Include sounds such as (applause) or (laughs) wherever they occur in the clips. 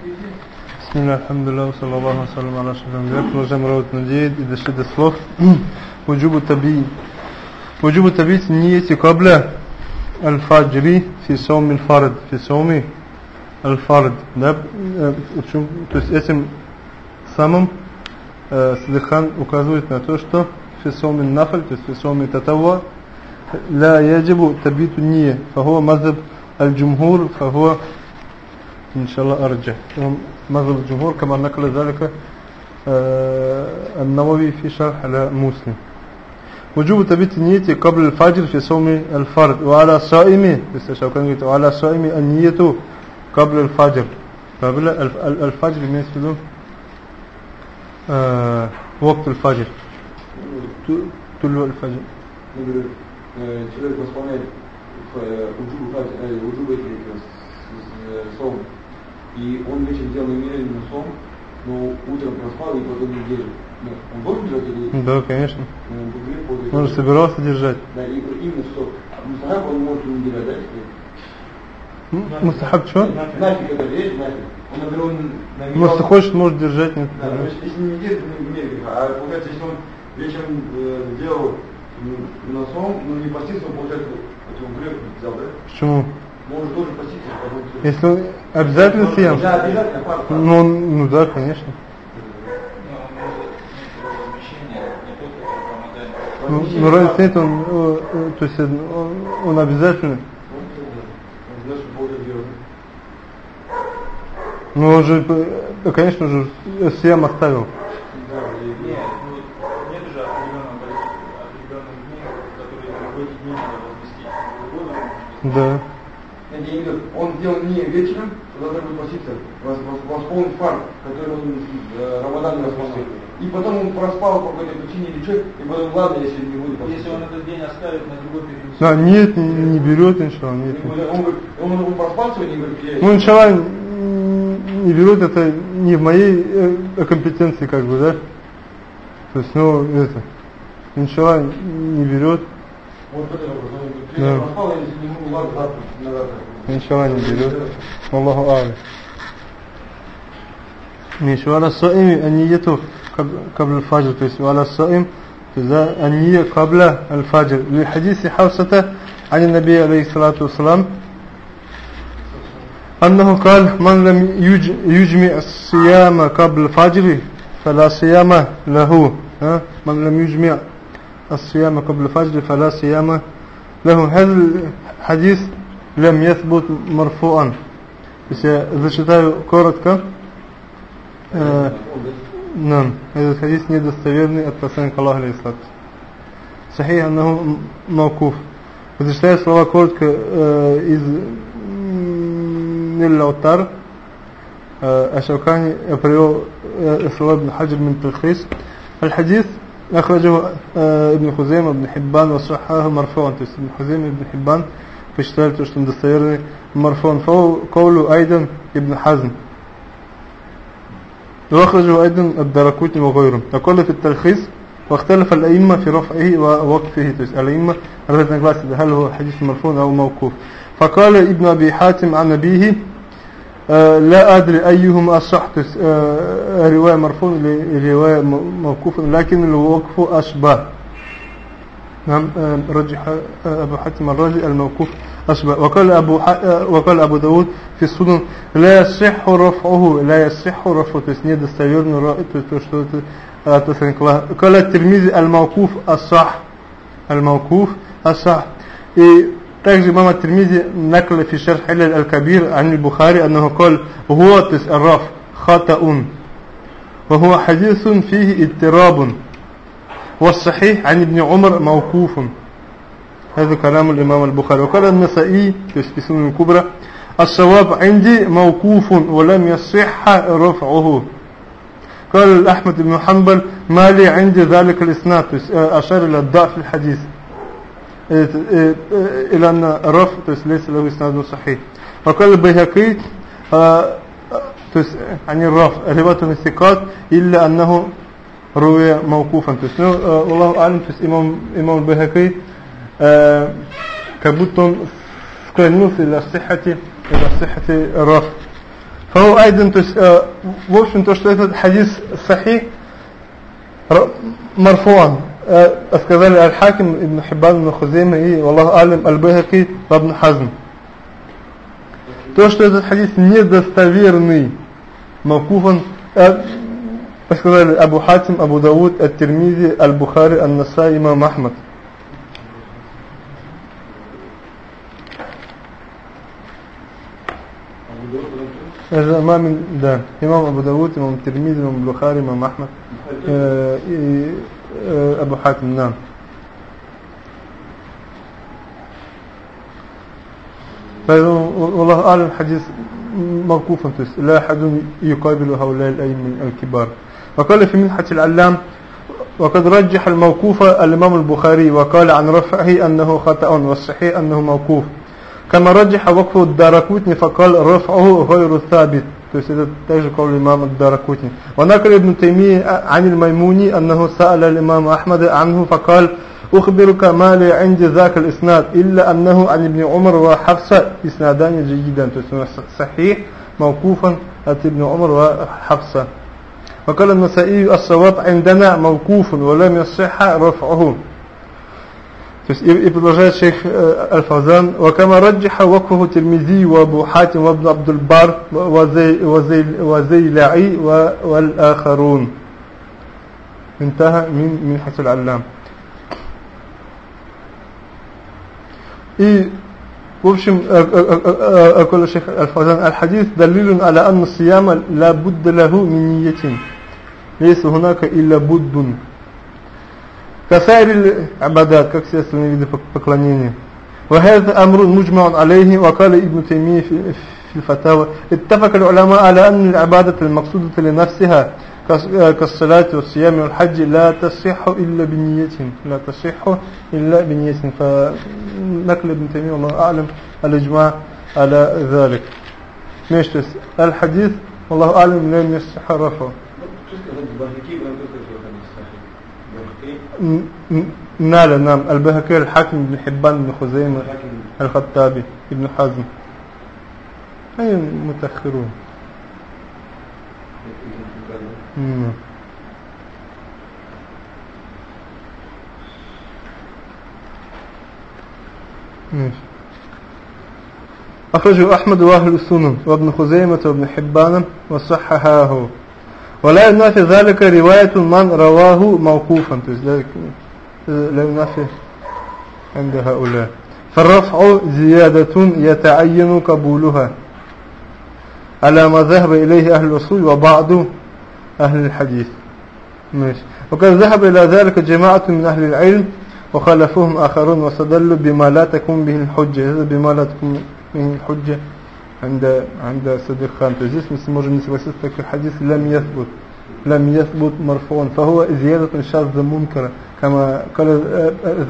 بسم الله الحمد لله وصلى الله وسلم على اشرف الانبياء продолжаем работать над и дошли до слов وجوب التبيين وجوب التبيين نية قبل الفجر في صوم الفرد في صوم الفرد да то есть этим самым Садыхан указывает на то что في صوم النفل то есть في صوم التطوع لا يجب تبيت النية فهو مذهب الجمهور فهو إن شاء الله أرجع. مذهب الجمهور كما نقل ذلك آه، النووي في شرح على مسلم وجوب تبيت النية قبل الفجر في صوم الفرد وعلى صائمي وعلى صائمي النية قبل الفجر. طيب، قبل الفجر مثل آه، وقت الفجر. طلوع الفجر. وجوب صوم и он вечером делал намеренно сом, но утром проспал и потом не держит. Он должен держать или... Да, конечно. Он же собирался держать. Да, и именно что. Мустахаб он может не держать, да, если... Мустахаб что? Нафиг это есть, нафиг. Он, например, он намеревал... Если хочет, может держать, нет. Да, но если не держит, не греха. А получается, если он вечером э, делал на сон, ну не поститься, он получается, это он грех взял, да? Почему? Если он обязательно съем? Да, обязательно, пар, пар. Ну, ну да, конечно. Ну, ну разницы нет, он, э, э, то есть он, он обязательно. Ну он же, э, конечно же, съем оставил. Да. Он сделал не вечером, должен был поститься, восполнить фарт, который он э, Рамадан не восполнил. И потом он проспал по какой-то причине или что, и потом ладно, если не будет поститься. Если он этот день оставит на другой период. Да, нет, не, не берет ничего, нет. Он, он, говорит, он, он, он проспал сегодня говорит, я... Ну, начала не берет, это не в моей э, компетенции, как бы, да? То есть, ну, это, начала не берет. نعم. من شوان الجلوس والله أعلم. مش وعلى الصائم أنيته قبل الفجر. وعلى الصائم أنية قبل الفجر. لحديث حوصة عن النبي عليه الصلاة والسلام أنه قال من لم يجمع الصيام قبل الفجر فلا صيام له. من لم يجمع الصيام قبل الفجر فلا صيام له هذا الحديث لم يثبت مرفوعا بس я зачитаю коротко Э, نعم этот حديث недостоверный от посланника Аллаха алейхиссалату صحيح أنه موقوف зачитаю слова коротко э, из Ниль Лаутар الشوكاني привел слова ابن حجر من تلخيص الحديث أخرجه آه، ابن خزيمة ابن حبان وصححه مرفوعا то есть ابن خزيمة ابن حبان посчитали то, что он достоверный مرفوعا فهو قول أيضا ابن حزم وأخرجه أيضا الدركوتي وغيره وقال في التلخيص واختلف الأئمة في رفعه ووقفه تو есть الأئمة разногласия هل هو حديث مرفوع أو موقوف فقال ابن أبي حاتم عن أبيه آه، لا أدري أيهم أصح تو есть آه، رواية مرفوع رواية موقوف لكن الوقف أشبه نعم آه، رجح آه، أبو حاتم الرازي الموقوف أشبه وقال أبو ح... آه، وقال أبو داود في السنن لا يصح رفعه لا يصح رفعه то есть недостоверный ра- то, то, что это آه، то есть قال الترمذي الموقوف الصح الموقوف الصح и также имам الترمذي نقل في شرح علل الكبير عن البخاري أنه قال هو то есть الرف خطأ وهو حديث فيه اضطراب والصحيح عن ابن عمر موقوف هذا كلام الإمام البخاري وقال النسائي في سنن الكبرى الصواب عندي موقوف ولم يصح رفعه قال الأحمد بن حنبل ما لي عندي ذلك الإسناد أشار إلى الضعف الحديث إلى أن رفع ليس له إسناد صحيح وقال البيهقي آه، تس- عن الرفع رواية الثقات إلا أنه روي موقوفا то есть, ну, э, Аллаху Алим, то есть имам, имам Бахаки э, как будто он склонился إلى صحة إلى صحة الرفع فهو айден, то есть, э, в общем, то, что этот хадис сахи, марфуан, э, Сказали Аль-Хаким, Ибн Хиббан, Ибн Хузейма и, Аллах Алим, Аль-Бахаки, Ибн Хазм. То, что этот хадис недостоверный, Мавкуфан, э, сказали Абу Хатим, Абу Дауд, Ат-Тирмизи, Аль-Бухари, Ан-Насай, Имам Ахмад. Имам, да, имам Абу Дауд, имам Тирмизи, имам Бухари, имам Ахмад, э, и آه، أبو حاتم نعم. طيب، والله أعلم الحديث موقوفا لا أحد يقابل هؤلاء الأئمة الكبار. وقال في منحة العلام وقد رجح الموقوف الإمام البخاري وقال عن رفعه أنه خطأ والصحيح أنه موقوف. كما رجح وقف الداركوتني فقال رفعه غير ثابت. то есть это также قول الإمام الداركوتني ونقل ابن تيمية عن الميموني أنه سأل الإمام أحمد عنه فقال أخبرك ما لي عندي ذاك الإسناد إلا أنه عن ابن عمر وحفصة إسنادان جيدا صحيح موقوفا от ابن عمر وحفصة وقال النسائي الصواب عندنا موقوف ولم يصح رفعه То есть и, и продолжает шейх э, Аль-Фазан, وكما رجح وقفه الترمذي وابو حاتم وابن عبد البر وزي وزي وزيلعي والآخرون انتهى من من حسن العلام И, в общем, أقول الشيخ الفوزان الحديث دليل على أن الصيام لا بد له من نية ليس هناك إلا بد كسائر العبادات как все остальные виды поклонения وهذا أمر مجمع عليه وقال ابن تيمية في الفتاوى اتفق العلماء على أن العبادة المقصودة لنفسها كالصلاة والصيام والحج لا تصح إلا بنية لا تصح إلا بنية فنقل ابن تيمية والله أعلم الإجماع على ذلك ماشي الحديث والله أعلم لم يصح رفعه نال نعم. البهكي الحاكم بن حبان بن خزيمة الخطابي ابن حزم. أي متأخرون؟ نعم. أخرجه أحمد وأهل السنن وابن خزيمة وابن حبان وصححاه ولا ينافي ذلك رواية من رواه موقوفا. لا ينافي عند هؤلاء. فالرفع زيادة يتعين قبولها. على ما ذهب إليه أهل الأصول وبعض أهل الحديث. ماشي. وقد ذهب إلى ذلك جماعة من أهل العلم وخالفوهم آخرون واستدلوا بما لا تكون به الحجة. بما لا تكون به الحجة. عند عند صديق خان то здесь мы сможем не согласиться так как حديث لم يثبت لم يثبت مرفوعا فهو زيادة شاذة منكرة كما قال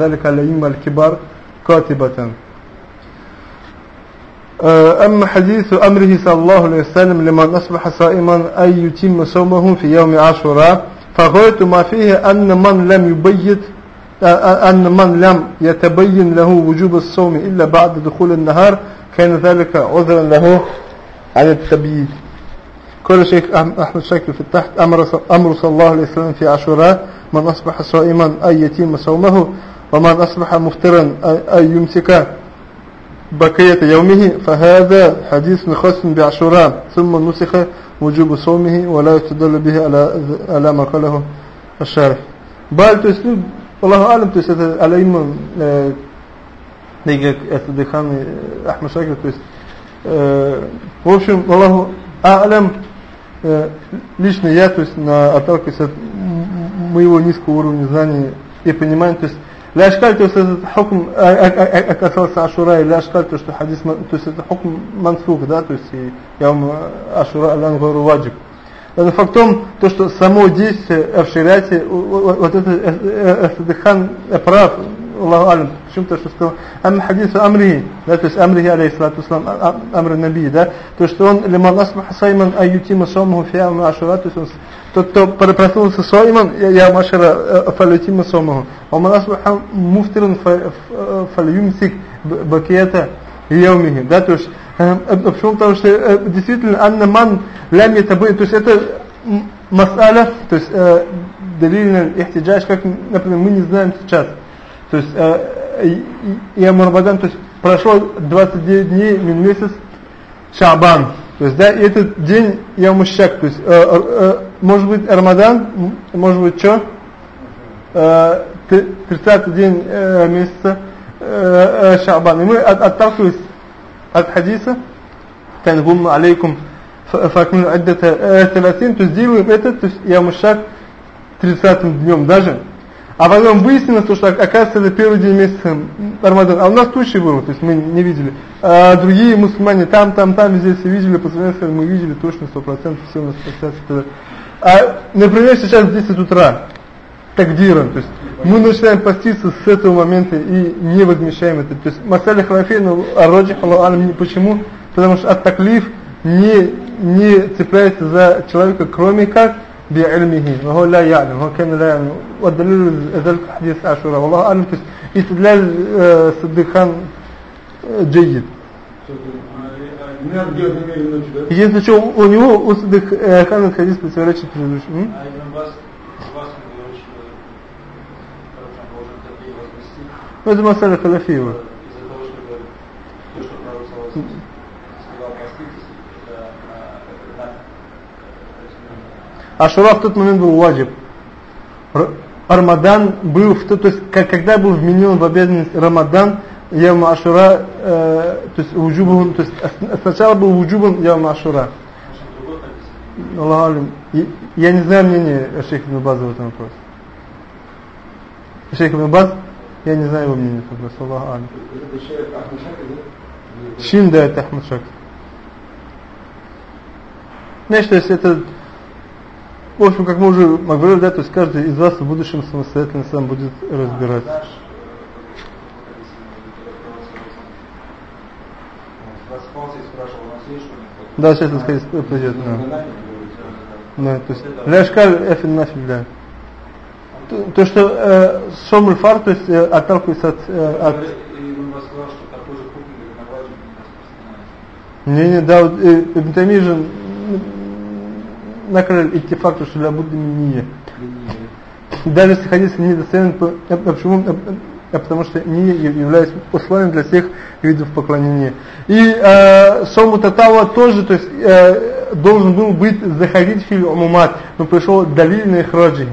ذلك الأئمة الكبار كاتبة أما حديث أمره صلى الله عليه وسلم لمن أصبح صائما أن يتم صومه في يوم عاشوراء فغاية ما فيه أن من لم يبيت أن من لم يتبين له وجوب الصوم إلا بعد دخول النهار كان ذلك عذرا له على التبييت قال الشيخ أحمد شاكر في التحت أمر, صلى الله عليه وسلم في عاشوراء من أصبح صائما أن يتم صومه ومن أصبح مفترا أن يمسك بقية يومه فهذا حديث خاص بعاشوراء ثم نسخ وجوب صومه ولا يستدل به على على ما قاله الشارح. بل تسلوب والله أعلم تسلوب Нейгак это Дыхан э, и То есть, э, в общем, Аллаху А'лям, э, лично я, то есть, на, отталкиваюсь от моего низкого уровня знаний и понимания, то есть, Ляшкаль, то есть этот хукм а, а, а, оказался Ашура, и ляшкаль, то что хадис, то есть это хокм мансух, да, то есть и ям э, Ашура алян гору ваджиб. Но факт в том, то, что само действие в шариате, вот это э, Садыхан прав, Аллаху алим, Почему то, что сказал, ам хадису амрихи, да, то есть амрихи, алейхиссалату ислам, а, амр наби, да, то, что он, лиман асмах сайман аютима сомху фиам ашара, то есть он, тот, кто проснулся сайман, я машара э, фалютима сомху, а ман асмаха муфтиран фалюмсик э, бакията яумихи, да, то есть, э, почему? Потому что действительно, анна ман лям ятабы, то есть это мас'аля, то есть э, далильный ихтиджаж, как, например, мы не знаем сейчас. То есть э, Ям Рамадан, то есть прошло 29 дней, месяц Шабан. То есть, да, и этот день Ямушак, то есть, э, э, э, может быть, Рамадан, может быть, что? Э, 30 день э, месяца э, э, Шабан. И мы от, отталкиваясь от хадиса, «Тангумну алейкум факмину аддата э, 30», то есть, делаем это, то есть, Ямушак 30 днем даже. А потом выяснилось, что оказывается это первый день месяца Рамадан. А у нас тучи было, то есть мы не видели. А другие мусульмане там, там, там, везде все видели, по мы видели точно 100%, все у нас получается. А, например, сейчас в 10 утра, тагдиром, то есть мы начинаем поститься с этого момента и не возмещаем это. То есть масаля халафейна, ароджи халалам, почему? Потому что от таклиф не, не цепляется за человека, кроме как بعلمه وهو لا يعلم هو كان لا يعلم والدليل ذلك حديث عاشوراء والله أعلم то есть استدلال صديق خان جيد Не надо делать намеренно ночью, да? единственное что у него у Садык хана хадис противоречит предыдущему А Ибн Бас, Ашура в тот момент был ваджиб. Рамадан был, в тот, то есть как, когда был вменен в обязанность Рамадан, Явма Ашура, э, то есть вуджубун, то есть сначала был вуджубун Явма Ашура. Аллаху Я не знаю мнение шейха Ибн База в этом вопросе. Шейх Ибн Баз, я не знаю его мнение в этом вопросе. Аллаху алим. Шин, да, это Ахмад Шакир. Знаешь, то есть это, в общем, как мы уже говорили, да, то есть каждый из вас в будущем самостоятельно сам будет разбирать. Да, сейчас это сказать придет. Да. Да, то есть ляшкаль эфин нафиль, да. То, то, что э, сомуль фар, то есть э, отталкивается от, э, от не. Не, да, вот э, Ибн же накрыл идти факту, что для Будды не Даже если хадис не достоверен, то э, почему? Э, потому что не является условием для всех видов поклонения. И э, Сому Татава тоже, то есть э, должен был быть заходить в фильм Умумат, но пришел далильный храджи.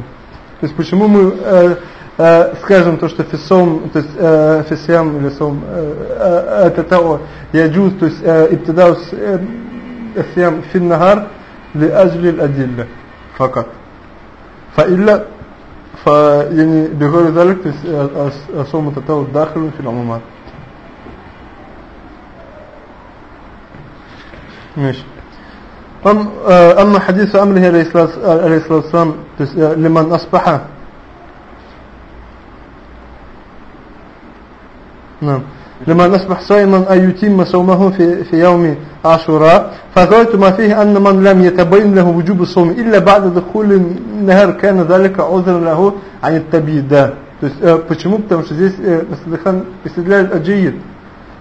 То есть почему мы э, скажем то, что фисом, то есть э, фисям или сом э, э, татау яджуз, то есть ибтидаус э, фисям финнахар لأجل الأدلة فقط. فإلا فيعني بغير ذلك الصوم التطوع داخل في العمومات. ماشي. آه، أما حديث أمره عليه الصلاة والسلام آه، لمن أصبح. نعم. لمن أصبح صائما أن يتم صومه في, في يوم عاشوراء فقلت ما فيه أن من لم يتبين له وجوب الصوم إلا بعد دخول النهار كان ذلك عذر له عن التبييت да. То есть, э, почему? Потому что здесь э, Насадыхан истедляет аджиит.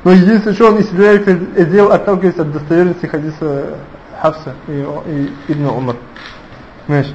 Но единственное, что он истедляет, это дело отталкивается от достоверности хадиса Хавса и, и Ибн Умар. ماشي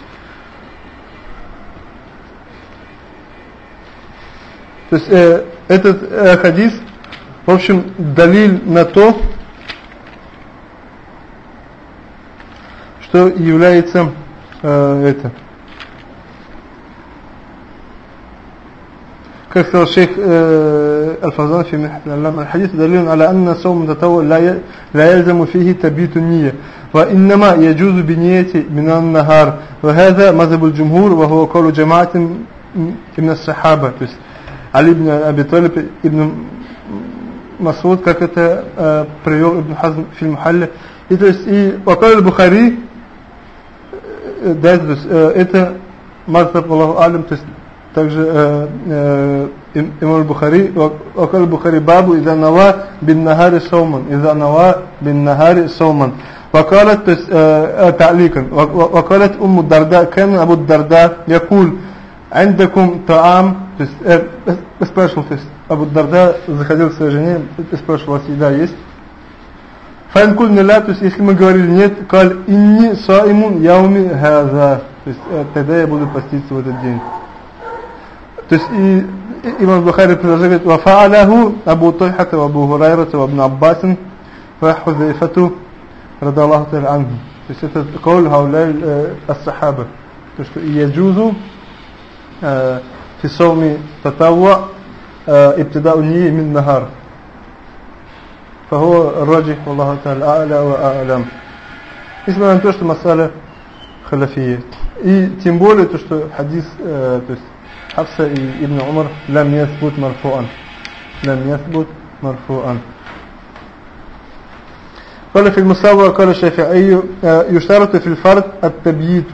То есть э, этот э, хадис, в общем, далиль на то, что является э, это. как сказал шейх э, Аль-Фазан في محنة العلام الحديث دليل على أن صوم التطوع لا ي- لا يلزم فيه تبيت النية وإنما يجوز بنية من النهار وهذا مذهب الجمهور وهو قول جماعة م- من الصحابة то есть علي بن أبي طالب ابن مسعود как это э, привел Ибн Хазм في المحل И то есть, и Вакаль Бухари, э, да, то есть, э, это Мазхаб Аллаху Алим, то есть, также э, э, имам Бухари, Вакаль Бухари Бабу, Иза Нава бин Нагари Сауман, Иза Нава бин Нагари Сауман. وقالت تعليقا وقالت أم الدرداء كان أبو الدرداء يقول عندكم طعام спрашивал то есть Абу Дарда заходил к своей жене и спрашивал, у вас еда есть? Файн куль ля, то есть если мы говорили нет, каль инни саимун яуми хаза. То есть тогда я буду поститься в этот день. То есть и имам Бухари продолжает, وفعله أبو طلحة وأبو هريرة وابن عباس وحذيفة رضي الله تعالى عنهم то есть это قول هؤلاء الصحابة то что يجوز في صوم تطوع ابتداء النية من النهار فهو الراجح والله تعالى أعلى وأعلم несмотря на то, что масаля халяфия. И тем более то, что хадис, э, то есть Хавса и Ибн Умар лам ясбут марфуан. Лам ясбут марфуан. قال في المساواة قال الشافعي يشترط في الفرد التبييت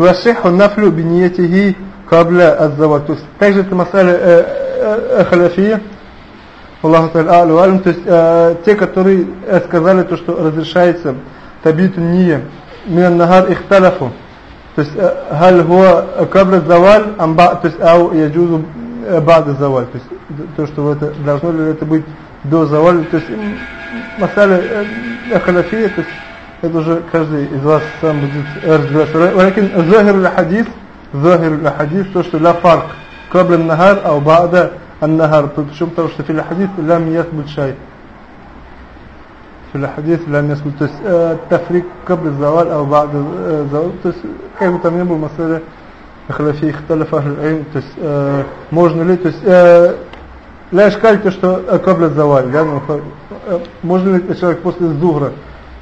Вашиху нафлю биньетихи кабля аззават. То есть также это масаля э, э, халяфия. Аллаху Аллаху Аллаху То есть э, те, которые сказали то, что разрешается табиту ния мин нагар ихталяфу. То есть э, халь хуа кабля заваль амба, то есть ау яджузу бада заваль. То есть то, что это должно ли это быть до заваля. То есть масаля халяфия, то есть это уже каждый из вас сам будет разбираться. Лакин захир хадис ظاهر الحديث то что لا فرق قبل النهار أو بعد النهار причем потому что في الحديث لم يثبت شيء في الحديث لم يثبت то есть التفريق قبل الزوال أو بعد الزوال то есть как бы там ни было مسألة خلافي اختلف أهل العلم то есть можно ли то есть لا إشكال то что قبل الزوال да? можно ли человек после зугра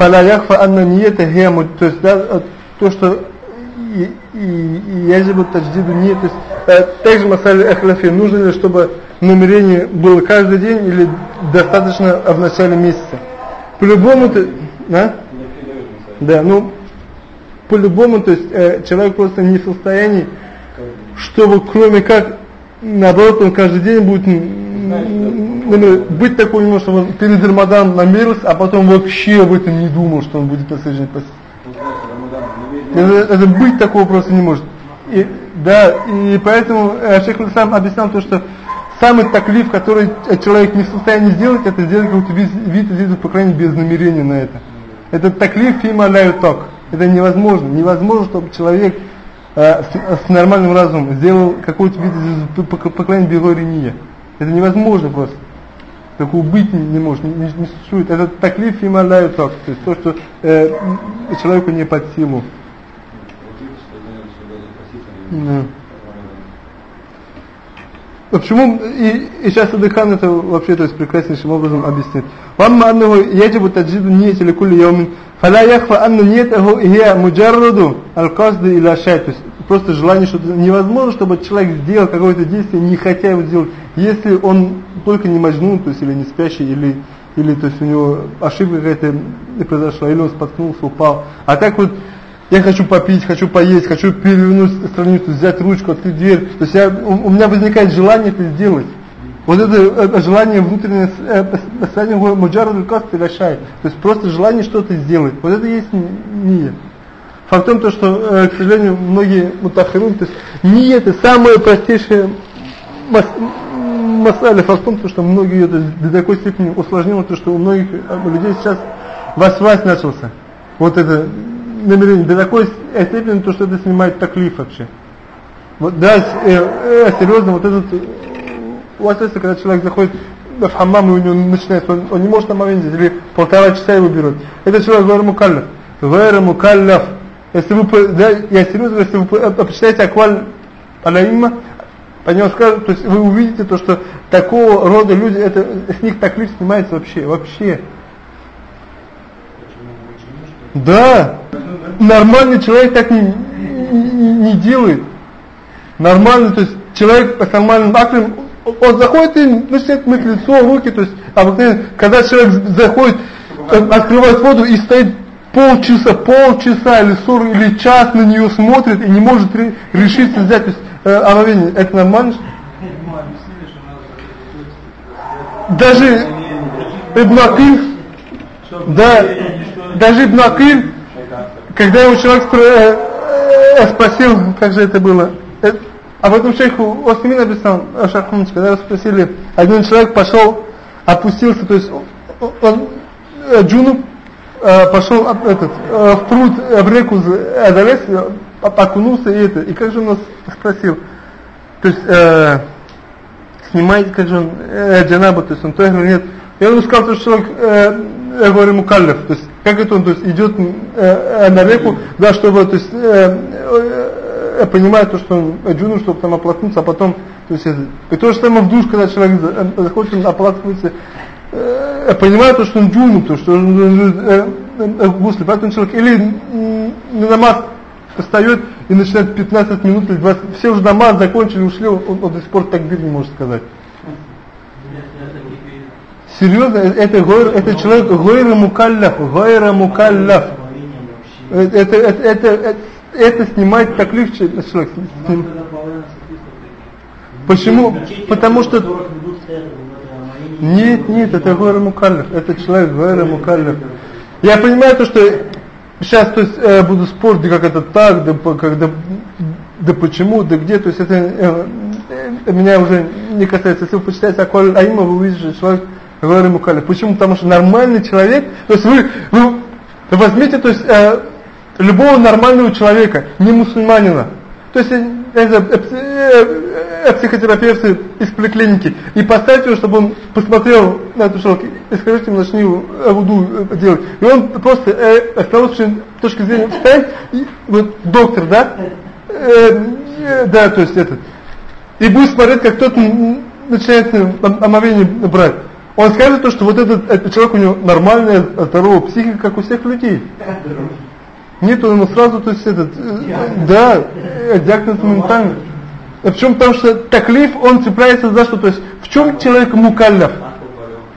фаля яхфа анна ниета гему, то есть да, э, то, что и, и яжибу тадждиду нет, то есть э, также масаль эхляфи, нужно ли, чтобы намерение было каждый день или достаточно в начале месяца? По-любому ты, да? Да, ну, по-любому, то есть э, человек просто не в состоянии, чтобы кроме как, наоборот, он каждый день будет ну, быть такой немного, чтобы он перед Рамаданом намерился, а потом вообще об этом не думал, что он будет на следующий день это, это быть такого просто не может. И, да, и поэтому э, Шейх сам объяснял то, что самый таклиф, который человек не в состоянии сделать, это сделать какой-то вид, вид по крайней мере, без намерения на это. Это таклиф фима ток. Это невозможно. Невозможно, чтобы человек э, с, с нормальным разумом сделал какой-то вид из по, по, по крайней мере, Это невозможно просто. Такого быть не, не может, не, не, существует. Это таклиф фима ток. То есть то, что э, человеку не под силу. Да. Почему и, и сейчас Адыхан это вообще то есть прекраснейшим образом объяснит. Вамма аннаху яджибу таджиду нияти ликулли яумин фала яхфа анна ниятаху хия муджарраду аль-казды иля шай. Просто желание, что невозможно, чтобы человек сделал какое-то действие, не хотя его сделать, если он только не мажнун, то есть или не спящий, или или то есть у него ошибка какая-то произошла, или он споткнулся, упал. А так вот я хочу попить, хочу поесть, хочу перевернуть страницу, взять ручку, открыть дверь. То есть я, у, у меня возникает желание это сделать. Вот это, это желание внутреннее муджару каст решает. То есть просто желание что-то сделать. Вот это есть ния. Факт в том, что, э, к сожалению, многие мутахирун, то есть ния это самое простейшее мас, масаля. Факт в том, что многие это до такой степени усложнило, то что у многих людей сейчас васвась начался. Вот это намерение до такой степени, то, что это снимает таклиф вообще. Вот, да, э, э, серьезно, вот этот, у вас есть, когда человек заходит в хаммам, и у него начинается, он, он не может там овенить, или полтора часа его берут. Это человек говорит мукаллаф. Говорит мукаллаф. Если вы, да, я серьезно, если вы почитаете акваль аляимма, по нему скажут, то есть вы увидите то, что такого рода люди, это с них таклиф снимается вообще, вообще. Да, нормальный человек так не, не, не делает. Нормальный, то есть человек с нормальным аклем, он заходит и начинает мыть лицо, руки, то есть обыкновенно, когда человек заходит, э, открывает воду и стоит полчаса, полчаса или 40 или час на нее смотрит и не может решиться взять, то есть э, омовение, это нормально? Даже Ибн Акиль, да, даже Ибн Акиль, когда его человек э, э, спросил, как же это было, э, об этом шейху Осмин написал, Шархумыч, когда его спросили, один человек пошел, опустился, то есть он, э, Джунуб, э, пошел этот, э, в пруд, в реку залез, окунулся и это, и как же он нас спросил, то есть э, снимаете, как же он, э, джанабу, то есть он то или нет, и он сказал, что человек, э, я говорю, мукаллев, то есть как это он, то есть идет э, на реку, да, чтобы, то есть э, э, понимает то, что он джуну, чтобы там оплакнуться, а потом, то есть, и то же самое в душ, когда человек заходит, он оплакивается, э, понимает то, что он джуну, то, что он э, э, гусли, поэтому человек или на намаз встает и начинает 15 минут или 20, все уже намаз закончили, ушли, он, он до сих пор такбир не может сказать. Серьезно, это, гойр, это человек гойра мукалляф, гойра мукалляф. Это, это, это, это, это снимает таклиф человек. Почему? Потому что... Нет, нет, это гойра мукалляф. Это человек гойра мукалляф. Я понимаю то, что сейчас то есть, э, буду спорить, как это так, да, как, да, да почему, да где, то есть это э, э, меня уже не касается. Если вы почитаете Акваль Аима, вы увидите, что человек Говорю Мукалиф. Почему? Потому что нормальный человек, то есть вы, вы возьмите то есть, э, любого нормального человека, не мусульманина, то есть э, э, э, психотерапевты из поликлиники, и поставьте его, чтобы он посмотрел на эту человека, и скажите ему, начни вуду делать. И он просто э, с научной точки зрения встанет, и, вот доктор, да, э, э, да, то есть этот, и будет смотреть, как кто-то начинает омовение брать он скажет то, что вот этот, этот человек у него нормальная, здоровая психика, как у всех людей. Нет, он ему сразу, то есть этот, э, да, э, диагноз моментально. Причем потому что таклиф, он цепляется за что, то есть в чем человек мукалляв?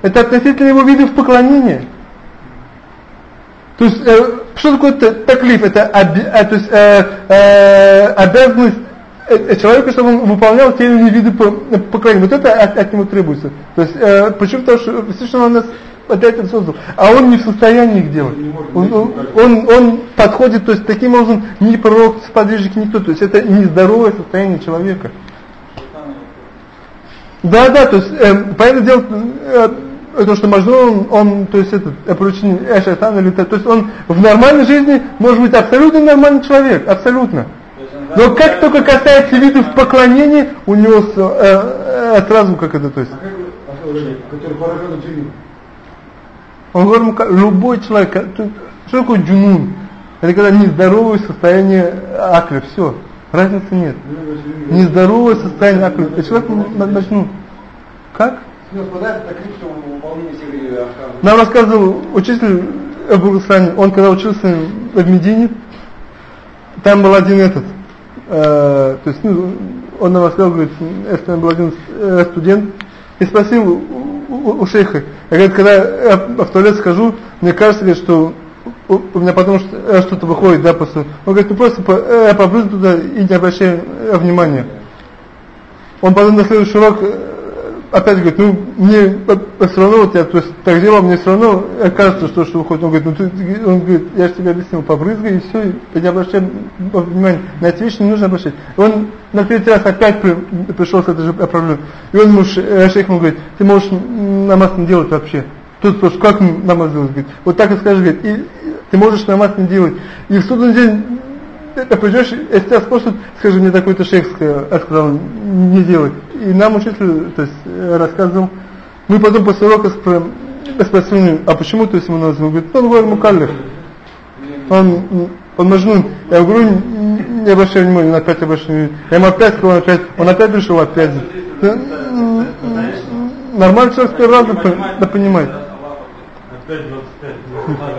Это относительно его видов поклонения. То есть, э, что такое таклиф? Это оби, э, то есть, э, э, обязанность Э, э, человеку, чтобы он выполнял те или иные виды поклонения. Вот это от, от него требуется. То есть, э, почему? Потому что Всевышний он нас опять это создал. А он не в состоянии их делать. Он, он, он, он подходит, то есть таким образом ни пророк, сподвижник, никто. То есть это нездоровое состояние человека. Да, да, то есть, э, понятное дело, э, то, что Мажнун, он, он, то есть это поручение Эшатана или то есть он в нормальной жизни может быть абсолютно нормальный человек, абсолютно. Но как только касается видов поклонения, у него э, э, сразу как это, то есть. Который поражен. Он говорит, любой человек, что такое джунун? Это когда нездоровое состояние акля, все, разницы нет. Нездоровое состояние акля, это человек начнут. Как? Нам рассказывал учитель Абу он когда учился в Медине, там был один этот, э, то есть ну, он нам рассказал, говорит, это был один э, студент, и спросил у, шейха, я говорит, когда я в туалет схожу, мне кажется, говорит, что у, у меня потом э, что-то выходит, да, после. Он говорит, ну просто по, э, побрызну туда и не обращай э, внимания. Он потом на следующий урок опять говорит, ну мне все равно, вот я то есть, так делал, мне все равно кажется, что что выходит. Он говорит, ну ты, он говорит, я же тебе объяснил, побрызгай и все, и не обращай внимания. На эти вещи не нужно обращать. Он на третий раз опять при, пришел с этой же проблемой. И он ему, э, шейх ему говорит, ты можешь намаз не делать вообще. Тут просто как намаз делать? Говорит, вот так и скажи, говорит, и, ты можешь намаз не делать. И в судный день ты придешь, если тебя спросят, скажи мне такой-то шейх сказал, не делать. И нам учитель то есть, рассказывал, Мы потом после урока спро- спросили, а почему то есть ему называют? Он говорит, он говорит мукаллиф. Он, он мажнун. Я говорю, не обращай внимания, он опять внимание. Я ему опять сказал, опять, он опять пришел, опять. Да, Нормальный человек с первого раза понимает. Опять 25.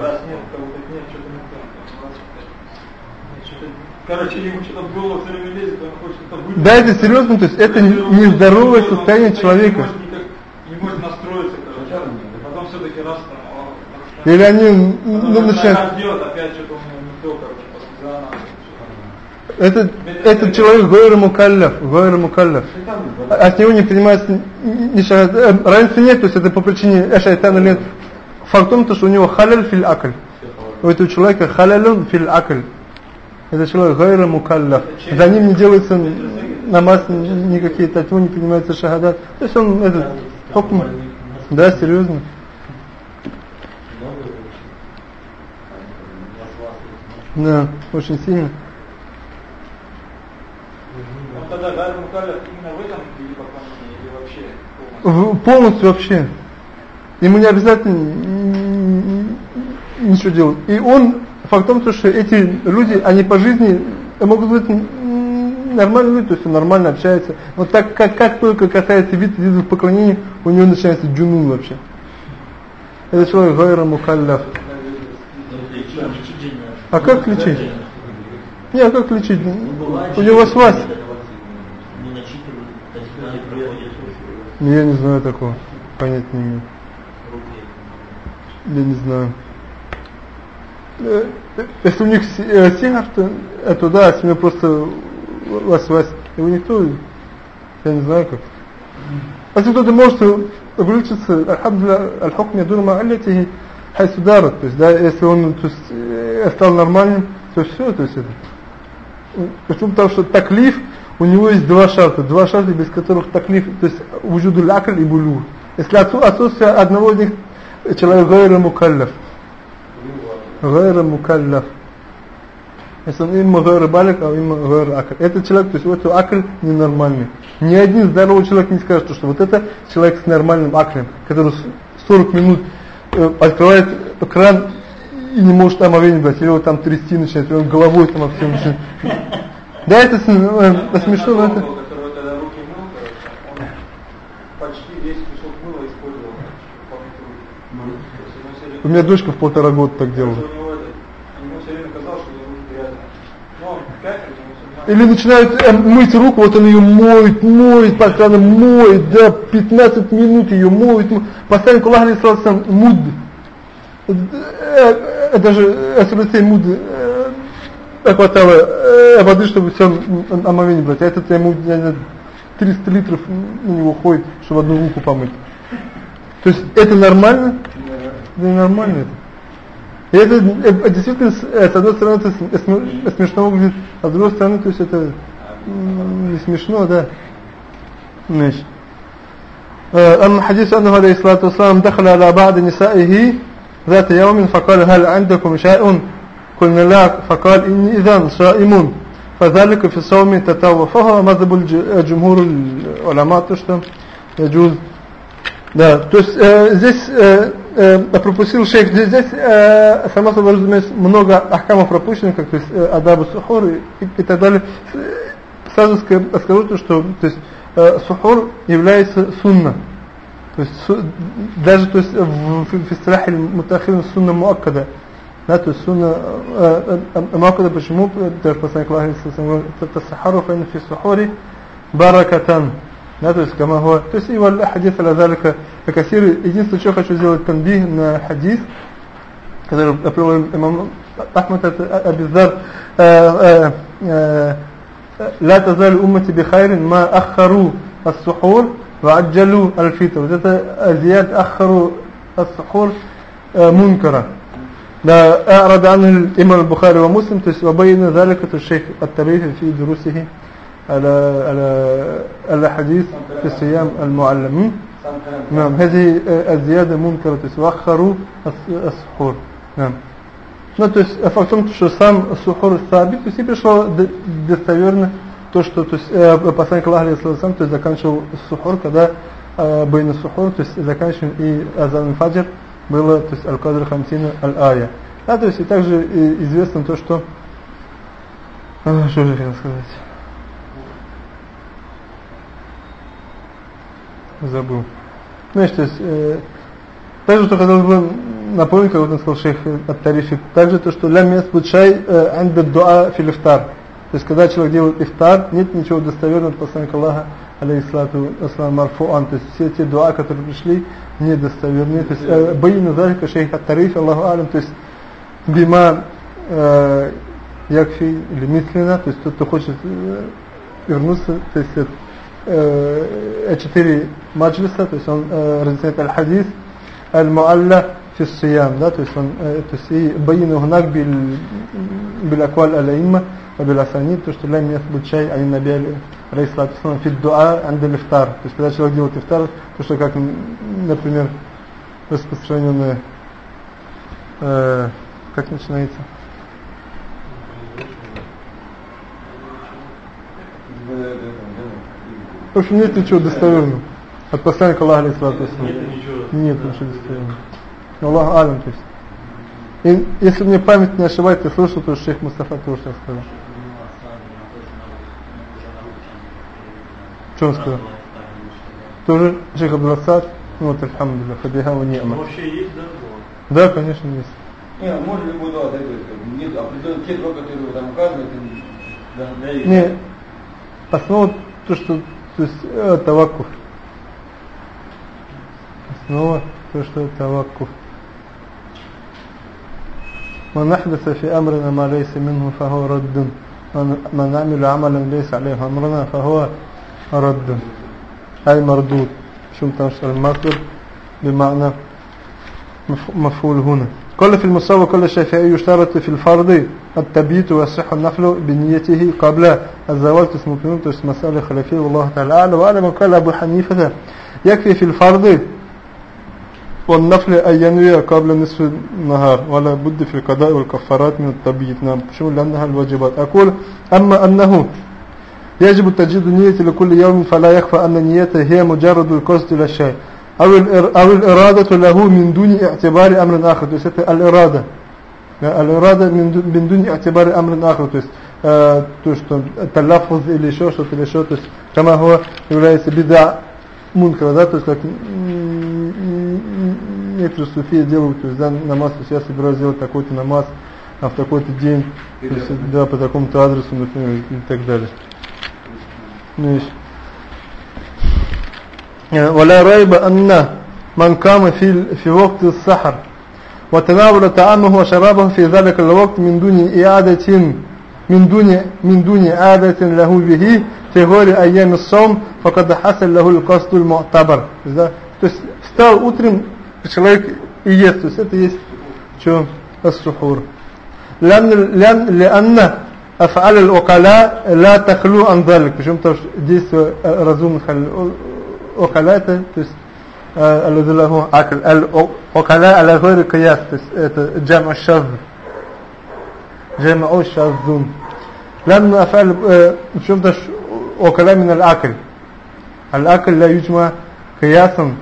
Раз нет, кого-то нет, что-то не так. 25. Что-то- Короче, ему что-то в голову все время лезет, он хочет что-то вылезть. Да, это серьезно, то есть это не- нездоровое состояние человека. Не может, никак, не может настроиться, короче. Потом все-таки раз там... Или они Потом ну, начинают... делать, опять что-то у него не то, короче, постоянно. Этот, этот человек гойр мукаллаф, гойр мукаллаф. От него не принимается ни шагат. Э, Разницы нет, то есть это по причине э, шайтана или нет. Факт в том, то, что у него халяль филь акль. У этого человека халялюн филь акль. Это человек гойр мукаллаф. За ним не делается намаз никакие, него не принимается шахадат. То есть он этот хукм. Да, серьезно. Да, очень сильно. Он тогда Гарри Мукалев именно в этом или поклонении, или вообще полностью? Полностью вообще. Ему не обязательно ничего делать. И он, факт в том, что эти люди, они по жизни могут быть м, нормальные люди, то есть он нормально общается. Но так как, как только касается вид, видов поклонения, у него начинается джунун вообще. Это человек гайра мукалляф. А как лечить? Не, а как лечить? У него васвас. Я не знаю такого. Понять не имею. Я не знаю. Если у них си- э, сихар, то это да, если у него просто васвас. Его никто, я не знаю как. А если кто-то может вылечиться, альхамдулилля, аль-хукм ядур ма'аллятихи, хайсу дарат. То есть, да, если он то есть, э, стал нормальным, то все, то есть это. Почему? Потому что таклиф, у него есть два шарта, два шарта, без которых таклиф, то есть вujуду акль и булюр. Если отсу- отсутствие одного из них, человек гайра мукаллаф. Гайра мукаллаф. Если он имма гайра балик, а имма гайра акль. Этот человек, то есть вот акль ненормальный. Ни один здоровый человек не скажет, что вот это человек с нормальным аклем, который с- 40 минут э, открывает кран и не может там овень брать, или его там трясти начинает, или он головой там об всем начинает. Да, э, это смешно, но это... Был, который когда руки мыл, короче, он почти весь кусок мыла использовал, короче, помыть руки. То есть ему все время- У меня дочка в полтора года так делала. Короче, у него это, ему все время казалось, что его руки грязные. Но он кафель, ему все равно- Или начинает э, мыть руку, вот он ее моет, моет, постоянно моет, да, 15 минут ее моет, мо- постоянно Кулах Алисалам муд. Э, э, Даже СРС муд э, хватало э, воды, чтобы все омовение брать. А этот ему я не знаю, 300 литров на него ходит, чтобы одну руку помыть. То есть это нормально? Да нормально это. И это э, действительно, с э, с одной стороны, это с- см- смешно выглядит, а с другой стороны, то есть это м, не смешно, да. Значит. آه، أما حديث أنه عليه الصلاة والسلام دخل على بعض نسائه ذات يوم فقال هل عندكم شيء قلنا لا فقال إني إذا صائم فذلك في الصوم تتوى فهو مذهب الج- جمهور العلماء то что يجوز Да, то есть э, здесь э, э, пропустил шейх, здесь, э, само собой разумеется, много ахкамов пропущено, как то есть э, адабу сухур и, и так далее. Сразу ска- скажу то, что то есть, э, сухур является сунна. То есть су- даже то есть в, в, в истрахе мутахирин сунна муаккада. Да, то есть сунна э, э, э, муаккада почему? Даже посланник Аллаха «Тасахару фаин фи сухури баракатан». Да, то есть, кама хуа. То есть, и валь хадис аля залика касир. Единственное, что хочу сделать танбих на хадис, который привел имам Ахмад Абизар, لا تزال أمتي بخير ما أخروا السحور وعجلوا الفطر вот это زياد أخروا السحور آه، منكرا لا أعرض عنه الإمام البخاري ومسلم تس- وبين ذلك الشيخ التبريد في دروسه على على الحديث في الصيام المعلم Сам Коран. نعم هذه آه، الزيادة منكرة وأخروا الس- السحور نعم Ну, то есть, факт в том, что сам сухур сабит, то есть, и пришло д- достоверно то, что, то есть, э, посланник Аллаха, алейхиссалам, то есть, заканчивал сухур, когда э, Байна Сухур, то есть заканчиваем и Азан Фаджр было, то есть Аль-Кадр Хамсина Аль-Ая. Да, то есть и также и известно то, что... А, что же я хотел сказать? Забыл. Знаешь, то есть... Э, также, что хотел бы напомнить, как он сказал шейх от-Тарифи, также то, что лям ясбут шай анда дуа фил ифтар. То есть, когда человек делает ифтар, нет ничего достоверного от посланника Аллаха, алейхиссалату ассалам марфуан. То есть, все те дуа, которые пришли, недостоверные. То есть, боина залика шейх от-Тарифи, Аллаху алям, то есть, бима э, якфи или мислина, то есть, тот, кто хочет э, вернуться, то есть, Э, э, четыре маджлиса, то есть он э, разъясняет аль-хадис, аль-муалля фиссиям, да, то есть он, э, то есть и баину гнак билякуаль аль-аимма, а то что лям ясбу чай али наби алейхиссалатусалам фид дуа андаль ифтар, то есть когда человек делает ифтар, то что как, например, распространенное, э, как начинается? В общем нет ничего достоверного от посланника Аллаха алейхиссалату Нет ничего. Нет ничего достоверного. Аллах алям, то есть. И если мне память не ошибается, я слышал, то шейх Мустафа тоже так сказал. Что он сказал? Тоже шейх Абдуласад? Ну вот, альхамдулилlah, фабиха ва Ну, ни'ма. Вообще есть, да? Да, конечно, есть. Не, можно любой дуа дать, нет определенных те дуа, которые там указаны, это не- Да, да. Не, основа то, что, то есть, э, таваккуф. Основа то, что таваккуф. من أحدث في أمرنا ما ليس منه فهو رد من من عمل عملا ليس عليه أمرنا فهو رد أي مردود شو تنشر المصدر بمعنى مف- مفعول هنا قال في المصاب كل الشافعي يشترط في الفرض التبيت ويصح النفل بنيته قبل الزوال اسم كنون تسمى مسألة خلافية والله تعالى أعلى وأعلم قال أبو حنيفة يكفي في الفرض والنفل أن ينوي قبل نصف النهار ولا بد في القضاء والكفارات من التبيت نعم شو لأنها الواجبات. أقول أما أنه يجب تجديد نية لكل يوم فلا يخفى أن نيته هي مجرد القصد إلى الشيء أو الإرادة له من دون اعتبار أمر آخر. الإرادة. الإرادة من دون, من دون اعتبار أمر آخر то есть э, то что تلفظ или еще что-то или еще то есть كما هو является بدع мункара да то есть как м, м, некоторые суфии делают то есть да, намаз то есть я собираюсь сделать такой-то намаз а в такой-то день то есть да по такому-то адресу например и так далее ماشي ولا ريب أن من قام في في وقت السحر وتناول طعامه وشرابه في ذلك الوقت من دون إعادة من دون من دون عادة له به في غير أيام الصوم فقد حصل له القصد المعتبر да? то есть встал утром человек и ест то есть это есть что السحور لأن لأن لأن أفعال الوكلاء لا تخلو عن ذلك причем то что действие разумных الوكلاء это то есть آه، الذي له عقل وكذا على غير قياس آه، جمع الشاذ جمع الشاذ لأن أفعل آه، شفت وكذا من العقل الأكل لا يجمع قياسا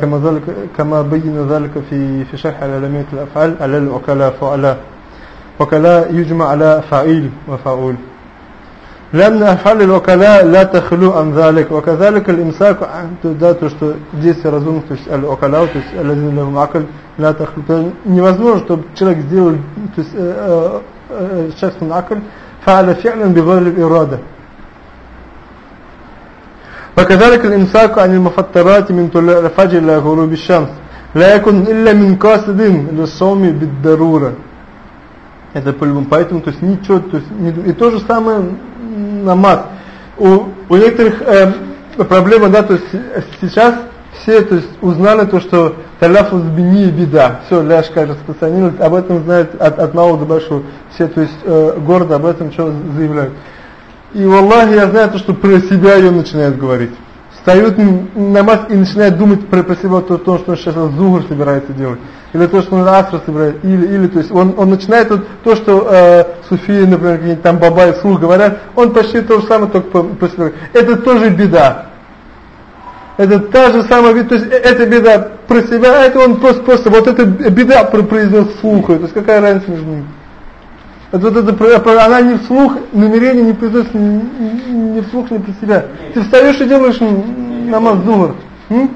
كما ذلك كما بين ذلك في في شرح علامية الأفعال. على الوكلاء فعلاء وكلاء يجمع على فعيل وفعول لأن أفعال الوكلاء لا تخلو عن ذلك وكذلك الإمساك عن да, то, что действия разумных, то есть الوكلاء, то есть الذين لهم عقل لا تخلو то невозможно, чтобы человек сделал то есть э, э, شخص عقل فعل فعلا بغير الإرادة وكذلك الإمساك عن المفطرات من طلوع الفجر إلى غروب الشمس لا يكون إلا من قاصد للصوم بالضرورة Это по-любому. Поэтому то есть ничего то есть не, и то же самое намаз у, у некоторых э, проблема да то есть сейчас все то есть узнали то что таляфуз бини беда. Все ляшка распространилось об этом знают от, от малого до большого все то есть э, гордо об этом что заявляют. И Аллахе я знаю то, что про себя ее начинает говорить. Встают намаз и начинает думать про, про себя то, то, что он сейчас зугр собирается делать. Или то, что он аср собирается. Или, или то есть он, он начинает вот, то, что э, суфии, например, какие-нибудь там баба и слух говорят, он почти то же самое, только про, про себя. Это тоже беда. Это та же самая беда, то есть э, эта беда про себя, а это он просто, просто вот эта беда произнес вслух, то есть какая разница между ними? Это вот это, она не вслух, намерение не произносит ни, ни вслух, ни про себя. Ты встаешь и делаешь намаз духа. Нет,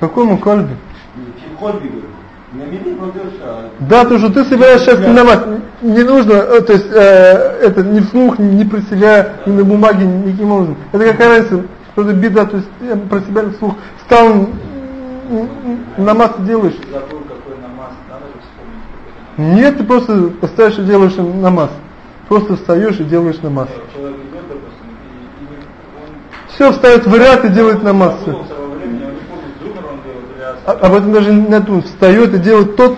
Какому кольбе? А... Да, то, что ты собираешь сейчас намаз, не нужно, э, то есть э, это не вслух, не про себя, не на бумаге, никаким образом. Это какая разница, что это беда, то есть я про себя не вслух. Стал намаз делаешь. Забыл, какой намаз, надо же вспомнить. Нет, ты просто встаешь и делаешь намаз. Просто встаешь и делаешь намаз. Он Все встает в ряд и делает намаз. А- асар. Об этом даже не думает. Встает и делает тот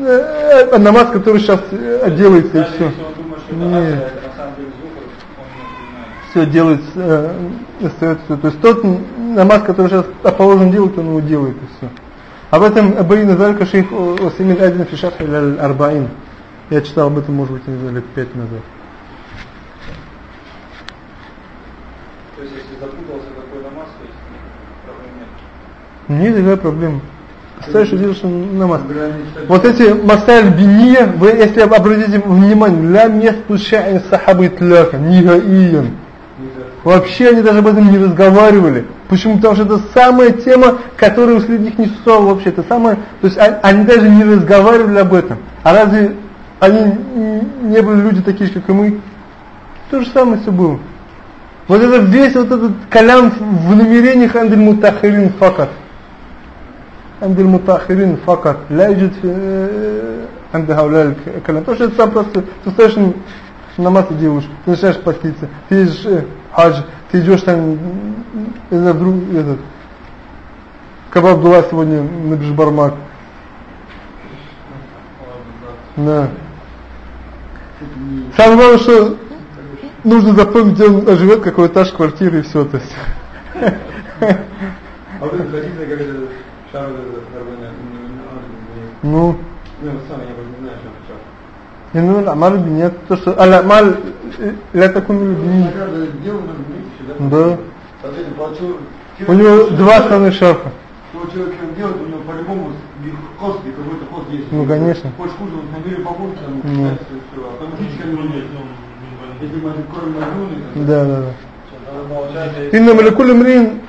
э, намаз, который сейчас э, делается и все. Нет. знает. Все делает, э, остается все. То есть тот намаз, который сейчас положен делать, он его делает и все. Об этом Абаин Залька шейх Осимин Адин Фишах Арбаин. Я читал об этом, может быть, не знаю, лет пять назад. То есть, если запутался какой намаз, то есть проблем нет. Нет никакой проблемы. Ставишь и делаешь намаз. Вот эти масаль биния, вы если обратите внимание, ля месту ша'ин сахабы тляка, нигаиян. Вообще они даже об этом не разговаривали. Почему? Потому что это самая тема, которая у них не существовала вообще. Это самое, то есть они даже не разговаривали об этом. А разве они не были люди такие же, как и мы? То же самое все было. Вот это весь вот этот калям в намерениях Андель Мутахирин Факат. Андель Мутахирин Факат. Ля иджит э, Андехауля Калям. Потому что это сам просто, ты ставишь намаз и делаешь, ты начинаешь поститься, ты ешь э, хадж ты идешь там это вдруг этот кабаб была сегодня на Бишбармак да. Самое главное что нужно запомнить где он живет какой этаж квартиры и все то есть. А не ну. Ну, сам я не знаю, что. إنه الأعمال بالنيات تصل الأعمال لا تكون بالنيات Награда сделана, видите, Да. Соответственно, получил... У него два основных шарфа. Что человек чем делает, у него по-любому хост, и какой-то хост есть. Ну, конечно. Хочешь хуже, вот набери побольше, там, Ну. кстати, все. А там физика не будет. Если мы кроме Мадуны, Да, да, да. Надо получается, если- Инна маликуль мрин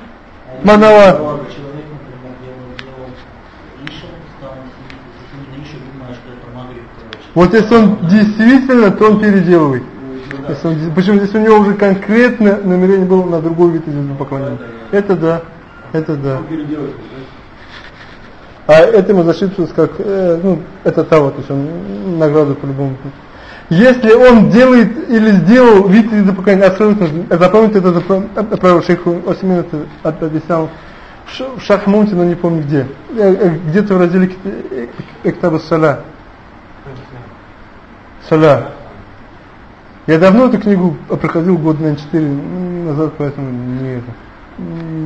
манава. Вот если он действительно, то он переделывает. Если он Почему здесь у него уже конкретно намерение было на другой вид поклонения. Это да, это да. А этому зашибствуется как, э, ну, это того, то есть он награду по-любому. Если он делает или сделал вид поклонения абсолютно, запомните это, запом- это правило шейх Осимин это объяснял в Ш- в Шахмунте, но не помню где. Э, э, Где-то в разделе Эктабу Саля. Саля. Я давно эту книгу проходил год, наверное, 4 назад, поэтому не,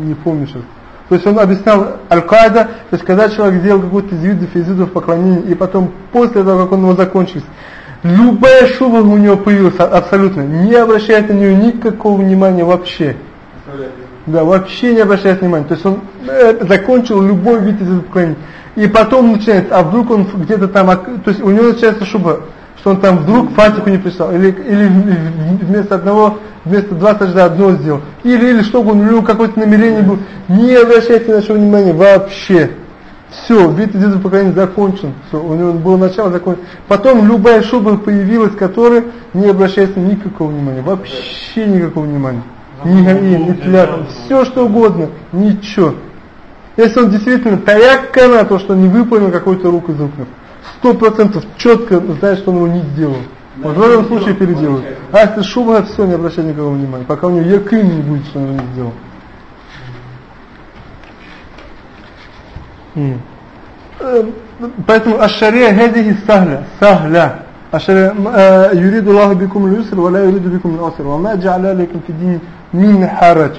не помню сейчас. То есть он объяснял Аль-Каида, то есть когда человек сделал какой-то из видов, из видов поклонения, и потом после того, как он его закончил, любая шуба у него появилась а- абсолютно, не обращает на нее никакого внимания вообще. Да, вообще не обращает внимания. То есть он э, закончил любой вид из видов поклонения. И потом начинает, а вдруг он где-то там, ок- то есть у него начинается шуба, что он там вдруг фатику не прислал, или, или вместо одного, вместо два сажда одно сделал, или, или чтобы он, у какое-то намерение было, не обращайте нашего внимания вообще. Все, вид из видов поклонения закончен, все, у него было начало закончено. Потом любая шуба появилась, которая не обращается никакого внимания, вообще никакого внимания. Ни гаин, ни тляк, все что угодно, ничего. Если он действительно таякка на то, что не выполнил какой-то рук из руков, сто процентов четко знает, что он его не сделал. Вот в этом случае переделают. А если шуба, все, не обращай никакого внимания, пока у него якин не будет, что он его не сделал. М. Э, Поэтому ашария хадихи сахля, сахля. ашария э, юриду Аллаху бикум люср, ва ла юриду бикум аср, ва ма джа'аля алейкум фи дини мин харадж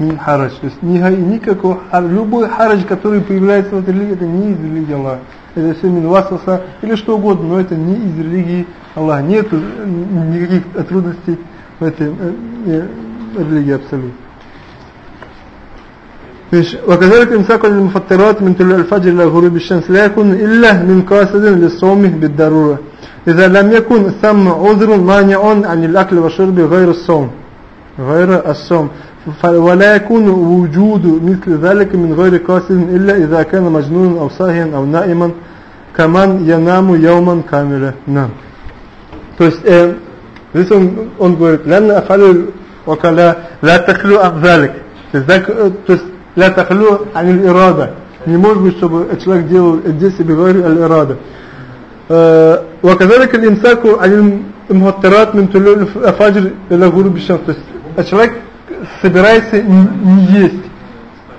Мин харадж. То есть ни- никакого хар- любой харадж, который появляется в этой религии, это не из религии Аллаха. Это все мин васваса или что угодно, но это не из религии Аллаха. Нет никаких трудностей в этой, э, э, религия абсолют. وكذلك إمساك المفطرات من طلوع الفجر إلى غروب الشمس لا يكون إلا من قاصد للصوم بالضرورة إذا لم يكن ثم عذر مانع عن الأكل والشرب غير الصوم غير الصوم ولا يكون وجود مثل ذلك من غير قاصد إلا إذا كان مجنون أو صاهيا أو نائما كمن ينام يوما كاملا نعم То есть, э, здесь он, он говорит, لأن أفعل وكلا لا تخلو عن ذلك. То есть, то есть لا تخلو عن الإرادة. Не может быть, чтобы человек делал действие بغير الإرادة. آه وكذلك الإمساك عن المهترات من طلوع الفجر إلى غروب الشمس. То есть, человек собирайся не есть.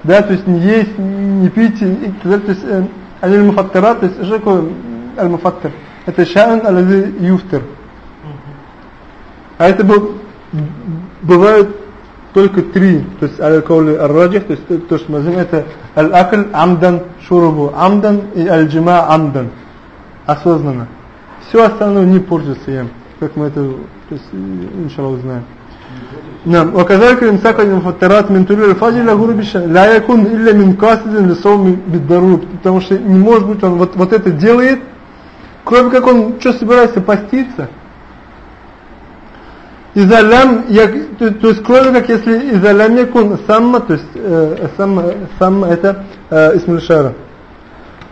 Да, то есть не есть, не пить, и, то есть э, аль-муфаттара, то есть что такое аль-муфаттар? Это шаан аль-ази юфтар. А это был, бывают только три, то есть аль-каули аль-раджих, то есть э, то, что мы называем, это аль-акль амдан шурубу амдан и аль-джима амдан. Осознанно. Все остальное не пользуется им, как мы это, то есть, э, иншалла, узнаем. نعم وكذلك الإمساك عن المفطرات من طلوع الفجر إلى غروب الشمس لا يكون إلا من قاصد لصوم بالضرورة потому что не может быть он вот, вот это делает кроме как он что собирается поститься إذا لم يك, то, то есть кроме как если إذا لم يكن ثم то есть э, ثم ثم это э, اسم الإشارة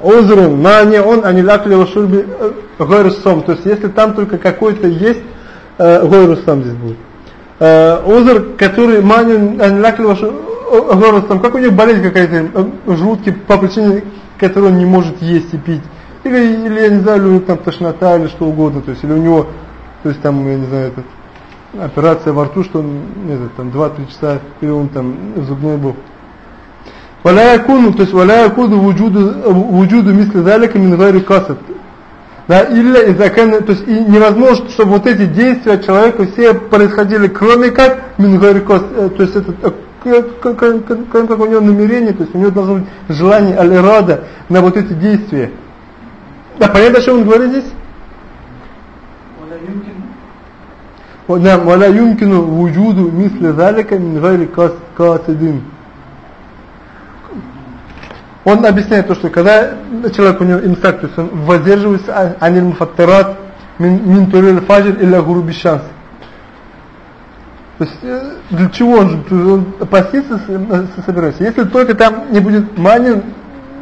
عذر مانع عن الأكل والشرب غير الصوم то есть если там только какой-то есть э, غير الصوم здесь будет узр, который манин анлакли ваш там как у него болезнь какая-то желудки по причине которой он не может есть и пить или, или я не знаю, или у него там тошнота или что угодно, то есть или у него, то есть там, я не знаю, этот, операция во рту, что он, это, там 2-3 часа, или он там зубной был. ولا يكون то есть ولا يكون وجود وجود مثل ذلك من غير قصد да, или из то есть и невозможно, чтобы вот эти действия человека все происходили, кроме как мингарикос, то есть это кроме как у него намерение, то есть у него должно быть желание аль-ирада на вот эти действия. Да, понятно, что он говорит здесь? نعم ولا يمكن وجود مثل ذلك من غير قاصدين он объясняет то, что когда человек у него есть он воздерживается аниль муфаттират мин турил фаджр или груби шанс. То есть для чего он, он поститься собирается? Если только там не будет мани,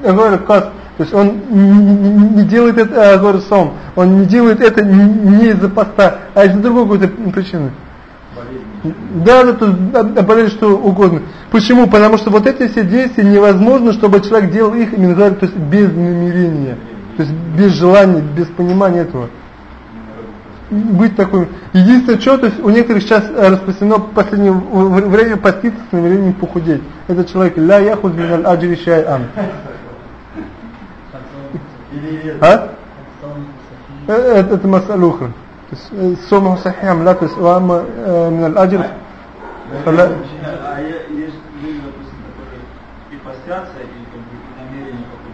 говорю, кас, то есть он не делает это, говорю, сам, он не делает это не из-за поста, а из-за другой какой-то причины. Да, да, то болезнь что угодно. Почему? Потому что вот эти все действия невозможно, чтобы человек делал их именно то есть без намерения, то есть без желания, без понимания этого. Быть такой. Единственное, что, то есть у некоторых сейчас распространено в последнее время поститься с намерением похудеть. Это человек ля яхуд мин аль аджри шай'ан. А? Это, это масалуха. صومه صحيح لا وأما من الأجر فلا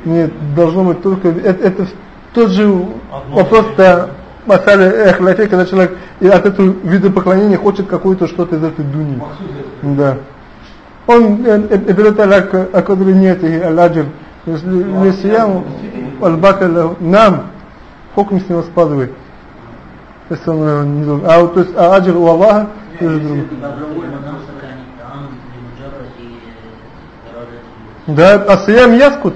Нет, должно быть только... Это, это тот же вопрос, да, Масали Эхлафе, когда человек и от этого вида поклонения хочет какое-то что-то из этой дуни. Да. Он берет аляк, акадри нет, и аладжир. Если я, аль-бака, нам, хокм с него спадывает. если он не должен. А вот то есть а аджир у Аллаха тоже другой. Да, а сиям яскут.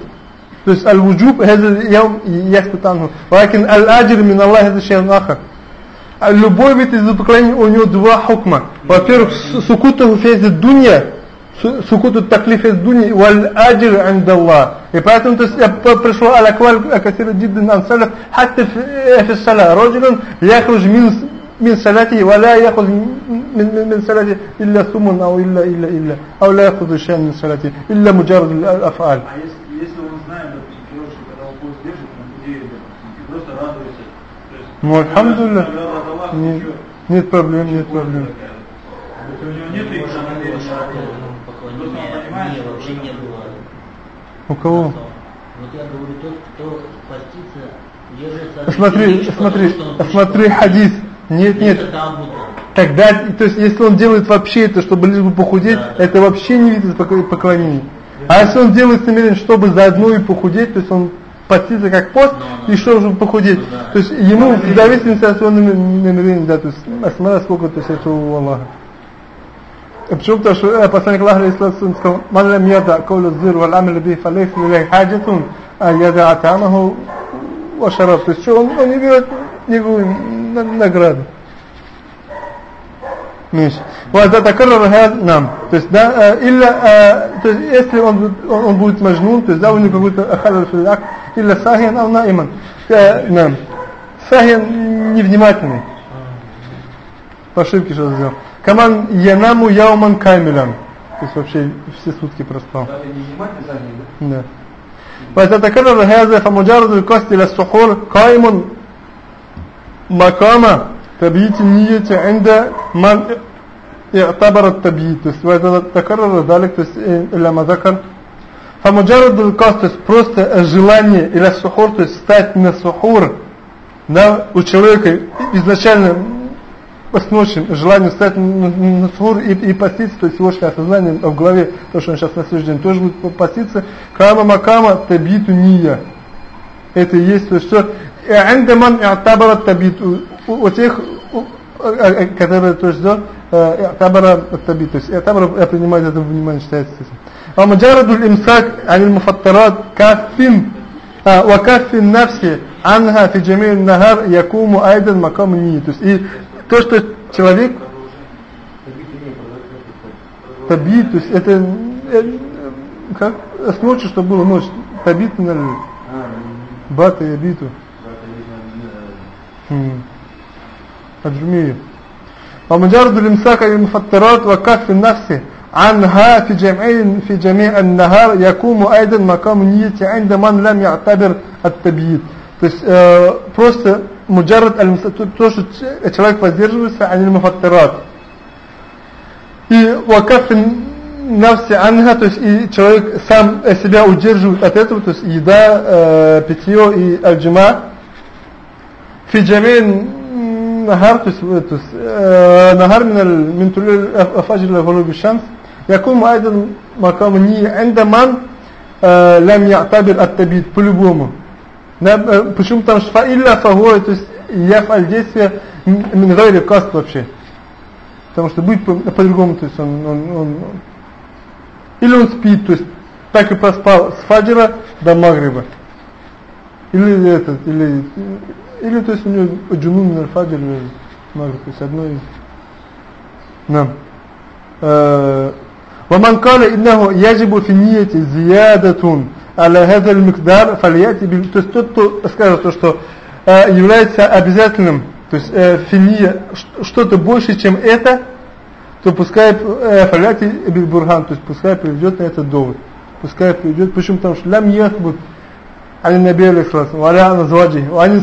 То есть аль-вуджуб هذا يوم يسكت عنه ولكن الأجر من الله هذا شيء آخر любой вид из поклонения у него два хукма во-первых сукуту фейз дунья сукуту таклиф из дунья валь аджир عند الله и поэтому то есть пришло алякваль касир джиддан ан салаф حتى في الصلاة رجل يخرج من من صلاته ولا يأخذ من من من صلاته إلا ثمن أو إلا إلا إلا أو لا يأخذ شيئا من صلاته إلا مجرد الأفعال. А если, если он знает, допустим, что когда он пост держит, он худеет, допустим, и просто радуется, то есть, ну, альхамдулилля, нет, нет проблем, нет проблем. То у него нет их Поклонения вообще не было. У кого? Вот я говорю, тот, кто постится, держится от Смотри, вещи, смотри, смотри хадис. Нет, нет. Тогда, то есть если он делает вообще это, чтобы лишь бы похудеть, Да, да. это вообще не вид из покла- поклонения. А если он делает с намерением, чтобы заодно и похудеть, то есть он постится как пост, Ну, ну. и чтобы похудеть. Ну, да. То есть ему в зависимости от своего намер- намерения, да, то есть а смотря сколько, то есть это у Аллаха. А Почему? Потому что э, посланник Аллаха алейхиссалату сказал, «Ман лам яда кауля зир валь амил бих, фалейс лилай хаджатун, а яда атамаху ва шараб». То есть что, он, он не берет никакую на- награду. ماشي وإذا تكرر هذا نعم то есть да э, إلا э, то есть если он будет- он, он будет مجنون то есть да у него какой-то خلل في العقل إلا ساهيا أو نائما Э, نعم ساهيا невнимательный по ошибке что сделал каман янаму яуман камилян то есть вообще все сутки проспал Да, не внимательно задний, да? да فإذا تكرر هذا فمجرد القصد إلى السحور قائم مقام تبييت النية عند من اعتبر التبييت то есть وإذا تكرر ذلك то есть э, إلا ما ذكر فمجرد القصد то есть просто желание إلى السحور то есть стать на сухур да, у человека изначально с ночи желание стать на, на, на сухур и, и поститься, то есть его осознание в голове, то, что он сейчас на следующий день тоже будет поститься, кама макама табиту ния. Это и есть, то есть что عندما اعتبر التبيت у, у- у тех, у- э, э, которые, то есть, да, э, اعتبر التبيت, то есть اعتبر я принимаю это во внимание, считается. ومجرد الامساك عن المفطرات كاف آه، وكف النفس عنها في جميع النهار يقوم ايضا مقام النية то есть и то что человек табит то есть это э, как с ночи что было ночь табит на бата и биту الجميع ومجرد الامساك عن المفطرات وكف النفس عنها في جميع في جميع النهار يقوم ايضا مقام النية عند من لم يعتبر التبييت то есть э, просто مجرد الامساك то, то, что ч- человек воздерживается عن المفطرات и وكف النفس عنها то есть и человек сам себя удерживает от этого то есть еда э, питье и аль-джима في جميع النهار تس تس آه، نهار من ال- من طلوع الفجر إلى غروب الشمس يكون أيضا مقام النية عند من آه، لم يعتبر التبيت по-любому Да, э, почему потому что فإلا فهو то есть يفعل действие м- من غير قصد вообще потому что будет по- по-другому то есть он, он, он или он спит то есть так и проспал с фаджра до магриба или этот, или, или то есть у него джунун на фаджр или магриб, то есть одно из... نعم آه ومن قال إنه يجب في النية زيادة «Аляхазаль микдар фальяти То есть тот, кто скажет то, что э, является обязательным, то есть э, финия, что-то больше, чем это, то пускай э, фальяти бильбурган, то есть пускай приведет на этот довод. Пускай приведет, почему? там, что лям яхбут, али наби алейхи салату, валя назваджи, они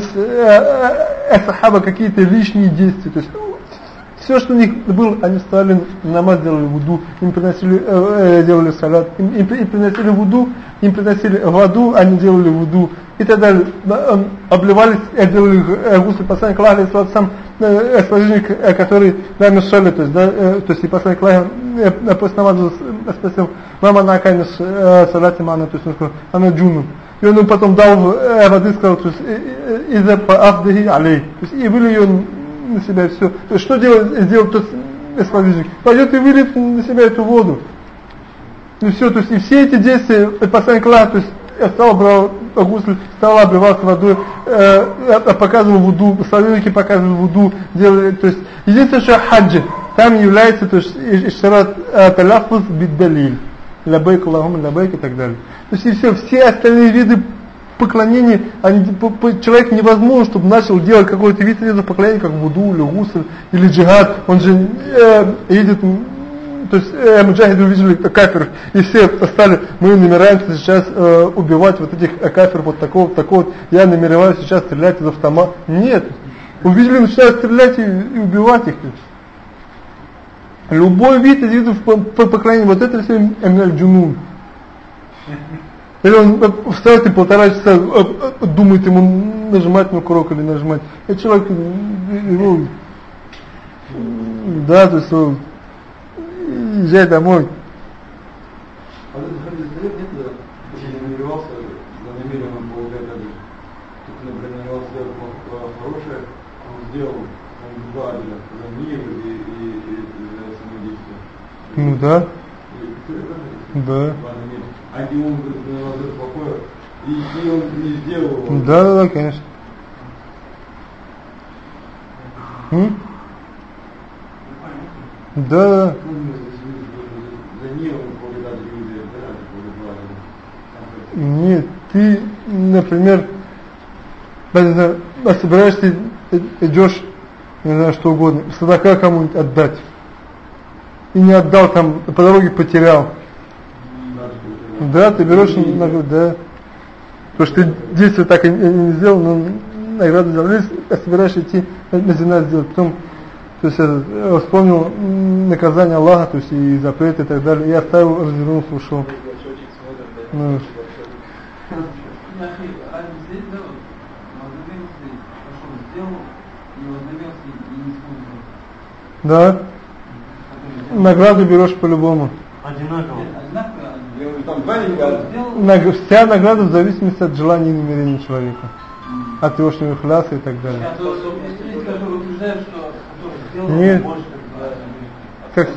сахаба какие-то лишние действия, то есть все что у них было они стали намаз делали вуду им приносили э, э, делали салат им, им, им приносили вуду им приносили воду они делали вуду и так далее. Да, эм, обливались делали э, гусль посланник Аллаха салату сам э, сподвижник который да мешали то есть да то есть и посланник Аллаха после намаза спросил мама на акайна салате мана? То есть он сказал она джуну и он потом дал воды, сказал, то есть, из-за паавдахи алей. То есть, и вылил ее на себя все. То что делает, сделал тот сподвижник? Пойдет и выльет на себя эту воду. И все, то есть, и все эти действия, посланник Аллаха, то есть, я стал, брал гусль, стал обливаться водой, э, э, показывал вуду, сподвижники показывали вуду, делали, то есть, единственное, что хаджи, там является, то есть, ишарат э, таляфуз биддалиль лабайк Аллахум лабайк и так далее. То есть и все, все остальные виды поклонения, они, по, по, человек невозможно, чтобы начал делать какой-то вид поклонения, как вуду, или гусл, или джихад, он же э, едет, то есть э, муджахиды увидели кафир, и все стали, мы намеряемся сейчас э, убивать вот этих э, кафир вот такого, такого, я намереваюсь сейчас стрелять из автомата. Нет, увидели, начинают стрелять и, и убивать их. Любой вид из видов по- по- поклонения, вот это все эмнель джунун. Или он э, встает и полтора часа э, э, думает ему нажимать на курок или нажимать. И человек э, его Да, то есть он езжай домой. А этот хадис дает, нет, да? Если не намеревался, намеренно получать один. Тут, например, намеревался сделать плохо- хорошее, он сделал, он два аделя, за мир и, и, и, и за самодействие. Ну да, это да. А он намеревался сделать плохое, и, и он не сделал его. Да, да, да, конечно. М? Да, да. Ну. Нет, ты, например, а собираешься, идешь, не знаю, что угодно, садака кому-нибудь отдать. И не отдал там, по дороге потерял. Да, ты берешь награду, да. Потому что ты действие так и не не сделал, но награду сделал. Или собираешься идти на на зина сделать, потом то есть, э, вспомнил наказание Аллаха, то есть и запреты и так далее, и оставил, развернулся, ушел. Ну, Я а да, награду берешь по-любому. Одинаково. Вся награда в зависимости от желания и намерения человека. От его хляса и так далее. а Нет. может Как?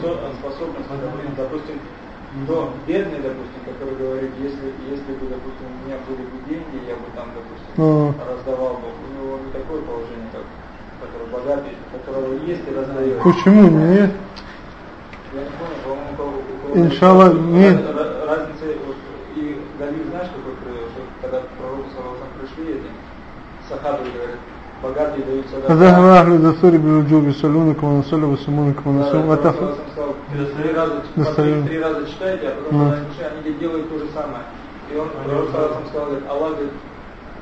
Допустим, то бедный, допустим, который говорит, если, если бы, допустим, у меня были бы деньги, я бы там, допустим, Ну. раздавал бы. У него не такое положение, как который богатый, которого есть и раздает. Почему нет? Иншалла, нет. Разница, и Галиль, знаешь, какой привел, э, что когда к пророку Саласам пришли эти сахабы, говорят, богатые дают садак. Да, три раза, читаете раза читайте, а потом, они делают то же самое. И он, пророк Саласам сказал, Аллах, говорит,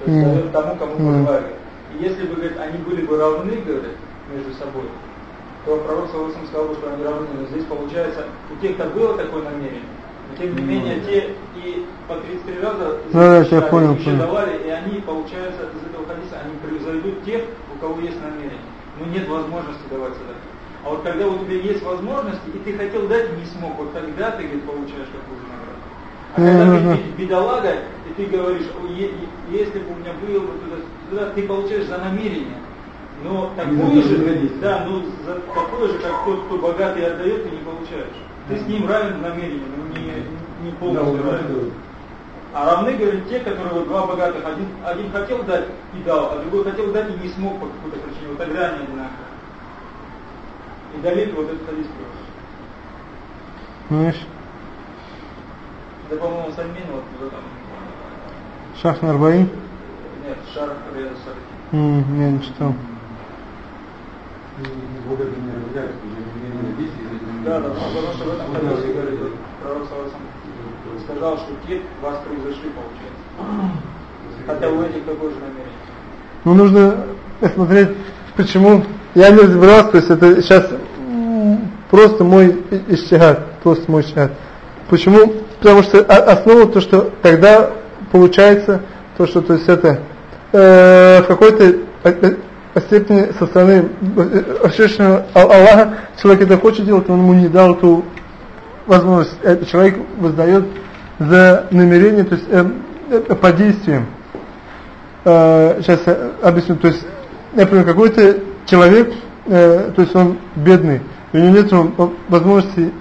дает тому, кому пожелает. И если бы, говорит, они были бы равны, говорит, между собой, то Пророк Салаватам сказал что они равны. Но здесь получается, у тех-то было такое намерение, но тем не менее те и по 33 раза Да, да, я понял, еще понял. давали, и они, получается, из этого хадиса, они превзойдут тех, у кого есть намерение. Но нет возможности давать садаку. А вот когда у тебя есть возможности, и ты хотел дать, и не смог, вот тогда ты говорит, получаешь такую же награду. А когда Мгм. ты бед- бедолага, и ты говоришь, «О, е- е- если бы у меня было бы туда, туда, ты получаешь за намерение. Но за же, да, ну за такое же, как тот, кто богатый отдает, ты не получаешь. Ты с ним равен в намерении, но не, не Да, полностью он равен. А равны, говорят, те, которые вот два богатых, один, один хотел дать и дал, а другой хотел дать и не смог по какой-то причине. Вот тогда они одинаковые. И Далит вот этот хадис приводит. Знаешь, Это, по-моему, Сальмин вот в этом... Шах Нарбаин? Нет, Шар Риада Сарки. М, Я не читал. Да, да, потому что в этом хадисе говорит, пророк Саласам сказал, что те вас превзошли, получается. Хотя у этих такое же намерение. Ну, нужно смотреть, почему. Я не разбирался, то есть это сейчас просто мой исчегат, просто мой исчегат. Почему? Потому что основа то, что тогда получается то, что то есть это э, в какой-то э, степени со стороны э, Всевышнего Ал- Аллаха человек это хочет делать, он ему не дал эту возможность. Этот человек воздает за намерение, то есть э, э, по действиям. Э, сейчас я объясню. То есть, например, какой-то человек, э, то есть он бедный, у него нет возможности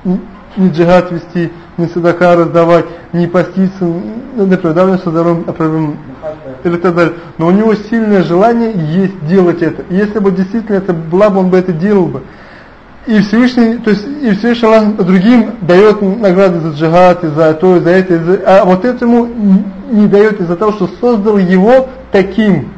ни джихад вести, ни садака раздавать, ни поститься, ну, например, давно со здоровьем а проблем или так далее. Но у него сильное желание есть делать это. И если бы действительно это была бы, он бы это делал бы. И Всевышний, то есть и Всевышний Аллах другим дает награды за джихад, и за то, и за это, и за- а вот этому не дает из-за того, что создал его таким,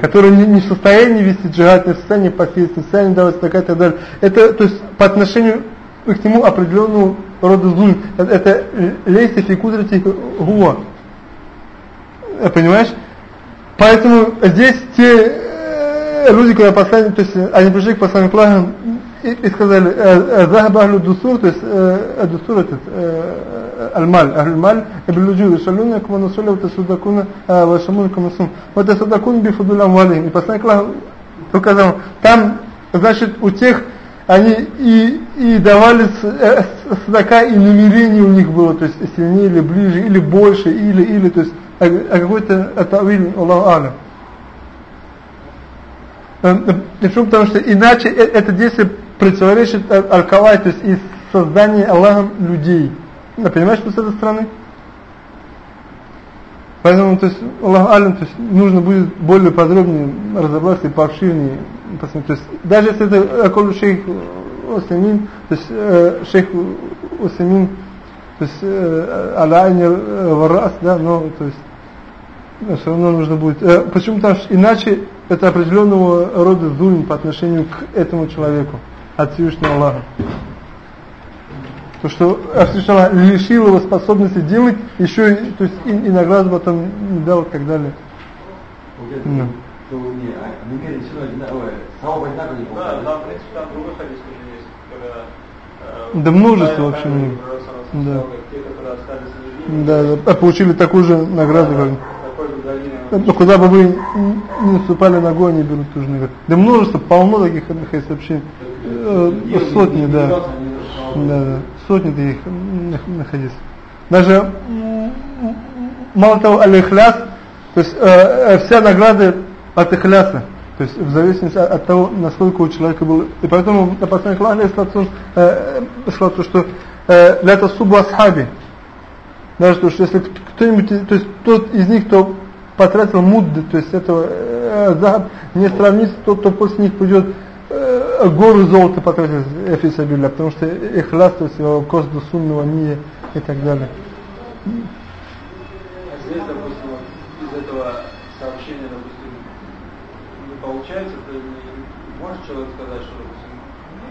который не, не в состоянии вести джихад, не в состоянии поститься, не в состоянии давать такая и так далее. Это, то есть по отношению к нему определенного рода зуль. Это, это лейся фи кудрати гуа. Э, Понимаешь? Поэтому здесь те э, люди, когда послали, то есть они пришли к посланнику Аллаха и, и сказали, «Захаб ахлю дусур», то есть э, дусур этот, э, аль-маль, аль-маль, «Эблюджу, шалюна, кама насуля, вот садакуна, вашамуна, кама сум». Вот садакун бифудул амвалихим. И посланник Аллаха указал, там, значит, у тех они и, и давали с- э, садака, и намерение у них было, то есть сильнее или ближе, или больше, или, или, то есть а, а какой-то атавиль, Аллаху Алям. Э, э, Почему? Потому что иначе э- это действие противоречит аль- аль-кавай, то есть из создания Аллахом людей. Ну, Понимаешь, что с этой стороны? Поэтому, то есть, Аллах Алим, то есть, нужно будет более подробнее разобраться и пообширнее. То есть, даже если это Аколу шейх Усамин, то есть, э, шейх Усамин, то есть, э, Аля-Айнир э, Варас, да, но, то есть, все равно нужно будет. Э, почему? Потому что иначе это определенного рода зульм по отношению к этому человеку, от Всевышнего Аллаха. То, что Всевышний Аллах лишил его способности делать, еще и, то есть, и, и награду потом не дал и так далее. Получается, Ну. Что не, а намерение все равно одинаковое, савоп одинаково не Да, получается. да, в принципе, там другой хадис тоже есть, когда... э, Да множество вообще Да. Те, которые остались невинными, Да, да, получили такую же награду, как... такой же. Ну, куда бы вы ни наступали ногой, они берут ту же награду. Да множество, полно таких хадисов вообще. Э, сотни, да. Да, да. Сотни таких находись. Даже мало того, аль-ихляс, то есть э, э, вся награда от ихляса. То есть в зависимости от, того, насколько у человека был. И поэтому на посланник Аллаха, э, э, сказал то, что э, ля тасубу асхаби. Даже то, что если кто-нибудь, то есть тот из них, кто потратил мудды, то есть этого э, захаб, не сравнится тот, кто после них придет э, гору золота потратил эфисабилля, потому что ихляс, то есть его косду сунного мия и так далее. А здесь, допустим, вот из этого сообщения, допустим, не получается, то не может человек сказать, что, допустим,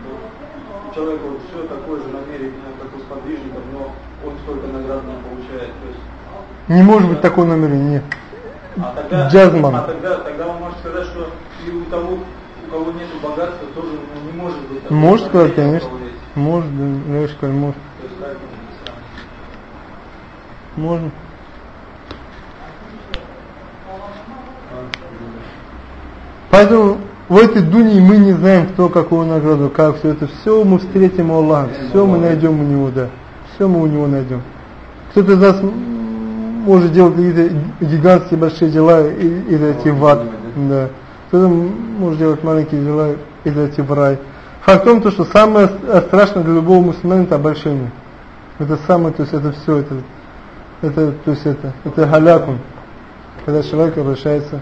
вот у человека вот все такое же намерение, как у сподвижников, но он столько наград не получает. То есть, Не может быть такого намерения, нет. а тогда, Джазман. а тогда, тогда он может сказать, что и у того, у кого нет богатства, тоже ну, не может быть такого Может сказать, конечно. Может, да, знаешь, как может. То есть как это не сравнить? Можно. Поэтому в этой дуне мы не знаем, кто какую награду, как все это. Все мы встретим у Аллаха, все мы найдем у Него, да. Все мы у Него найдем. Кто-то из нас может делать какие-то гигантские большие дела и, и зайти в ад. Да. Кто-то может делать маленькие дела и зайти в рай. Факт в том, то, что самое страшное для любого мусульманина это обольщение. Это самое, то есть это все, это, это, то есть это, это халякун. Когда человек обращается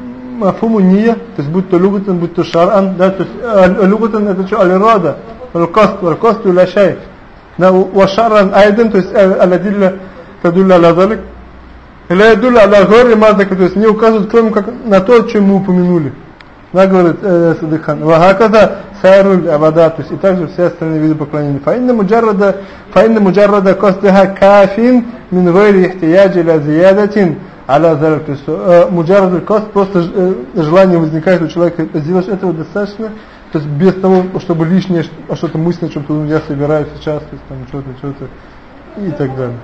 мафуму ния, то есть будь то люгатан, будь то шаран, да, то есть люгатан это что, аль-рада, аль-каст, аль-каст, аль-шай, да, ва шаран айден, то есть аль-адилля тадулля аля-залик, или адулля аля-гори маздака, то есть не указывают, кроме как на то, о чем мы упомянули да, говорит э, Садыхан. Вахакада сайруль абада, то есть и также все остальные виды поклонения. Фаинна муджаррада, фаинна муджаррада костиха кафин мин гайри ихтияджи ля зиядатин аля залик. То есть э, муджаррад кост, просто э, желание возникает у человека сделать этого достаточно, то есть без того, чтобы лишнее что-то мыслить, о чем-то я собираюсь сейчас, то есть там что-то, что-то и так далее.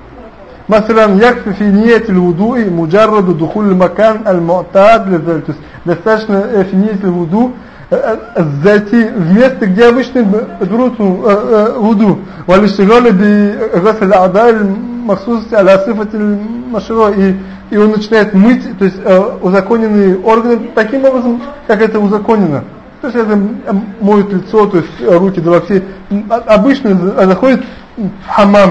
مثلا يكفي في نية الوضوء مجرد دخول المكان المعتاد لذلك То есть достаточно э, في نية الوضوء э, э, зайти в место, где обычно б- берут ну, э, э, вуду والاشتغال بغسل الأعضاء المخصوصة على صفة المشروع и, и он начинает мыть, то есть э, узаконенные органы таким образом, как это узаконено. То есть это м, моет лицо, то есть э, руки до локтей. М, а- Обычно за- заходит в хамам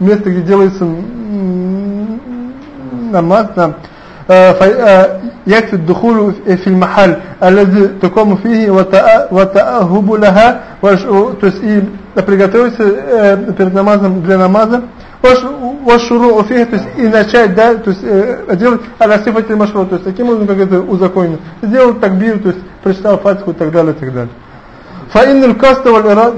место, где делается м, намаз, там, آه، في- آه، يكفي الدخول في المحل الذي تقوم فيه وتأ- وتأهب لها وش- то есть и приготовиться э, перед намазом для намаза وش- والشروع فيه то есть и начать да, то есть э, делать алясифатель машру то есть таким образом как это узаконено сделать такбир то есть прочитал фатиху и так далее и так далее فإن القصد والإرادة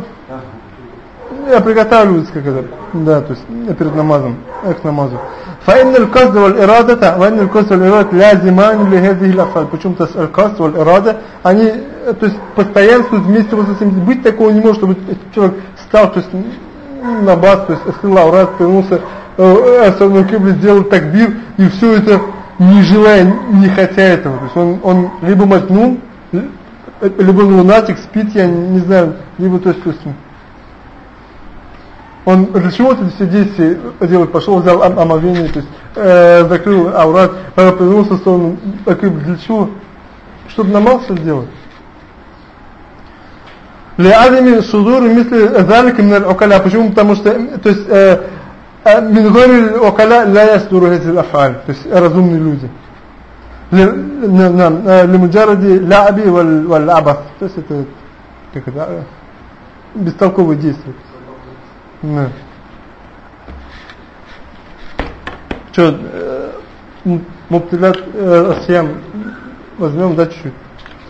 я приготавливаюсь как это, да, то есть перед намазом, э, к намазу. فإن القصد والإرادة وإن القصد والإرادة لازمان لهذه الأفعال. Почему-то القصد والإرادة, они, э, то есть постоянствуют вместе вот с этим. Быть такого не может, чтобы человек стал, то есть м, на бас, то есть открыл аурат, повернулся, э, особенно кибле, сделал такбир, и все это не желая, не хотя этого. То есть он, он либо матнун, э, либо лунатик, спит, я не знаю, либо то есть, то есть он для чего это все действия делает? Пошел, взял ом- омовение, то есть э, закрыл аурат, э, повернулся в сторону, такой, для чего? Чтобы намаз все сделать. لعدم صدور مثل ذلك من العقلاء почему потому что то есть э, э, من غير العقلاء لا يصدر هذه الافعال то есть разумные люди ل- ن- نعم э, لمجرد لعب وال- والعبث то есть это как это э, бестолковые действия да. Что, э, м- мубтилят э, асьям возьмем, да, чуть-чуть,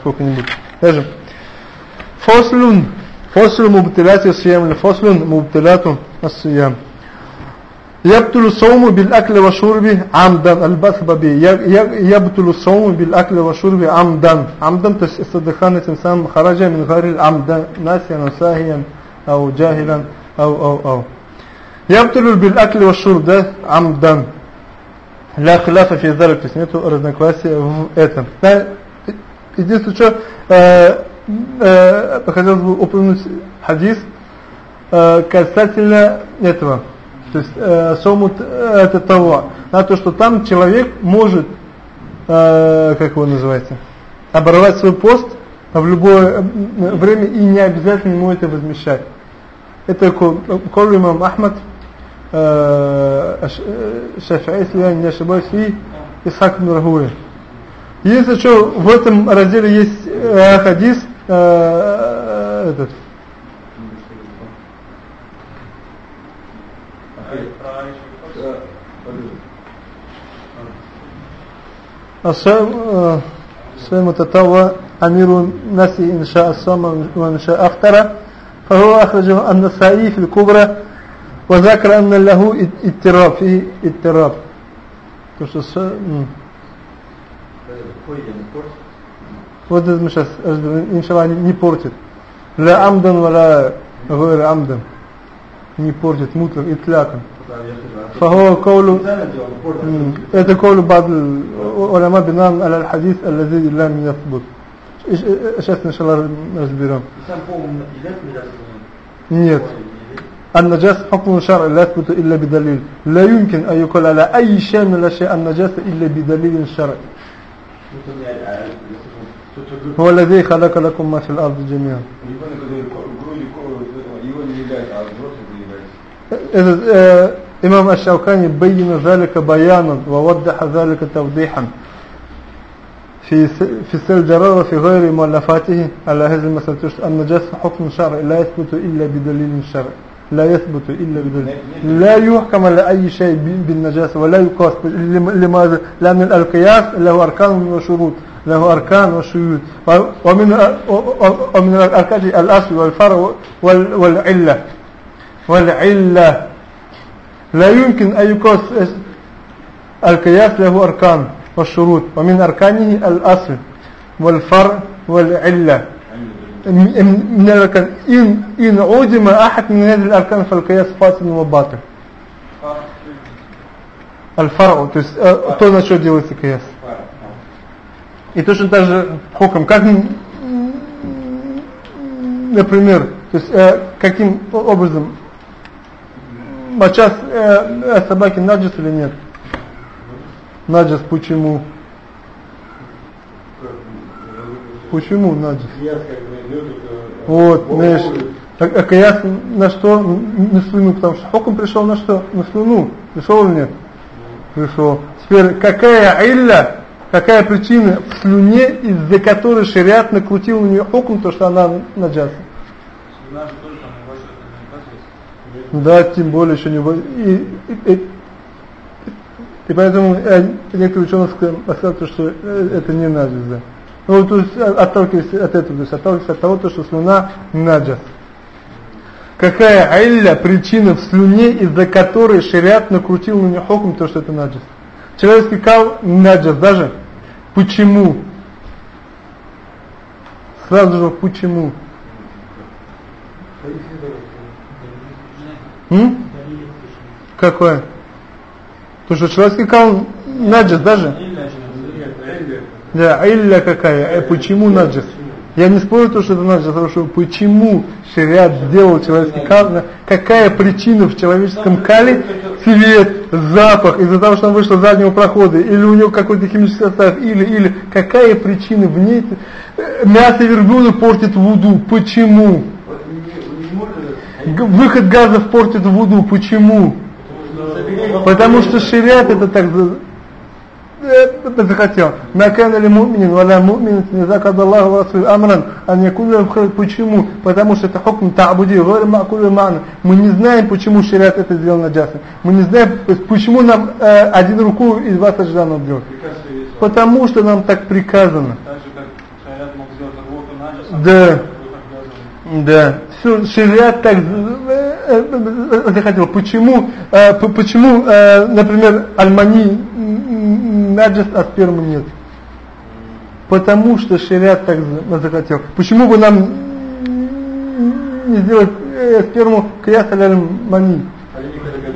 сколько-нибудь. Даже фослун, фослун мубтилят асьям, или фослун мубтиляту асьям. يبطل الصوم بالأكل والشرب عمدا البث به يبطل الصوم بالأكل والشرب عمدا عمدا то есть استدخان тем самым خرج من غير العمد ناسيا وساهيا أو جاهلا أو أو أو يبطل بالأكل والشرب ده عمدا لا خلاف في ذلك то есть нету разногласия в этом да, единственное что э, э, хотелось бы упомянуть хадис э, касательно этого то есть э, сомут э, это того на то что там человек может э, как его называется оборвать свой пост в любое э, время и не обязательно ему это возмещать это кол имам Ахмад э, Шафи'и, если я не ошибаюсь, и Исхак Нургуи. Если что, в этом разделе есть э, хадис, э, этот, الصوم آه، صوم تطوع أمير الناس إن شاء الصوم وإن شاء أفطر فهو أخرجه النسائي في الكبرى وذكر أن له اضطراب فيه اضطراب То, что с- м. Вот это мы сейчас разберем. иншалла не, не портит لا عمدا ولا غير عمدا не портит мутлак итляком فهو قول م. это قول بعض العلماء بناء على الحديث الذي لم يثبت işletmişler mecburen. Niyet. النجاس حكم شرعي لا يثبت إلا بدليل لا يمكن أن يقول على أي شيء من الأشياء النجاسة إلا بدليل شرعي هو الذي خلق لكم ما في الأرض جميعا إذا آه إمام الشوكاني بين ذلك بيانا ووضح ذلك توضيحا في في سل جرار وفي غير مؤلفاته. على هذه المسألة النجاسة حكم شرعي لا يثبت إلا بدليل شرعي. لا يثبت إلا بدليل. لا يحكم على أي شيء بالنجاسة ولا يقاس لم- لماذا؟ لأن القياس له أركان وشروط له أركان وشروط و- ومن ومن الأركان الأصل والفرع وال- والعلة. والعلة. لا يمكن أن يقاس القياس له أركان. والشروط ومن أركانه الأصل والفرع والعلة من من الأركان إن, إن عدم أحد من هذه الأركان فالقياس فاسد وباطل الفرع то есть э, то на что делается قياس и точно так же хуком как м, например то есть э, каким образом моча э, э, собаки наджис или нет Наджис почему почему наджис. Вот, знаешь, А, а каяс на что? На слюну, потому что хукм пришел на что? На слюну. Пришел или нет? Пришел. Теперь, какая илля, какая причина в слюне, из-за которой шариат накрутил на нее хукм, то что она наджаса? Да, тем более еще не... И, и, и, и поэтому э, некоторые ученые сказали, что э, это не наджас, да. Ну, то есть, отталкиваясь от этого, то есть, отталкиваясь от того, то, что слюна наджас. Какая айля причина в слюне, из-за которой шариат накрутил на нее хокум, то, что это наджас? Человеческий кал наджас даже. Почему? Сразу же почему? М? Какое? То, что человеческий кал наджас даже? Да, илля какая? Э, почему наджас? Я не спорю то, что это наджас, потому что почему шариат сделал человеческий кал, какая причина в человеческом кале, цвет, запах, из-за того, что он вышел с заднего прохода, или у него какой-то химический состав, или, или, какая причина в ней, э, мясо верблюда портит вуду, почему? Выход газов портит вуду, почему? Потому что шариат это так это захотел. Накана ли муминин, валя муминин, не закад Аллаху Расуль Амран, а не кулям Почему? Потому что это хукм та'буди, говори макулю мана. Мы не знаем, почему шариат это сделал наджасом. Мы не знаем, почему нам э, один руку и два сажда надо делать. Потому что нам так приказано. Так же, как шариат мог сделать рвоту наджасом, Да. Да, все, шариат так Э, заходил, почему, э, почему э, например, Альмани наджес, от первого нет? Потому что шариат так захотел. Почему бы нам не сделать сперму кияс аль-Альмани?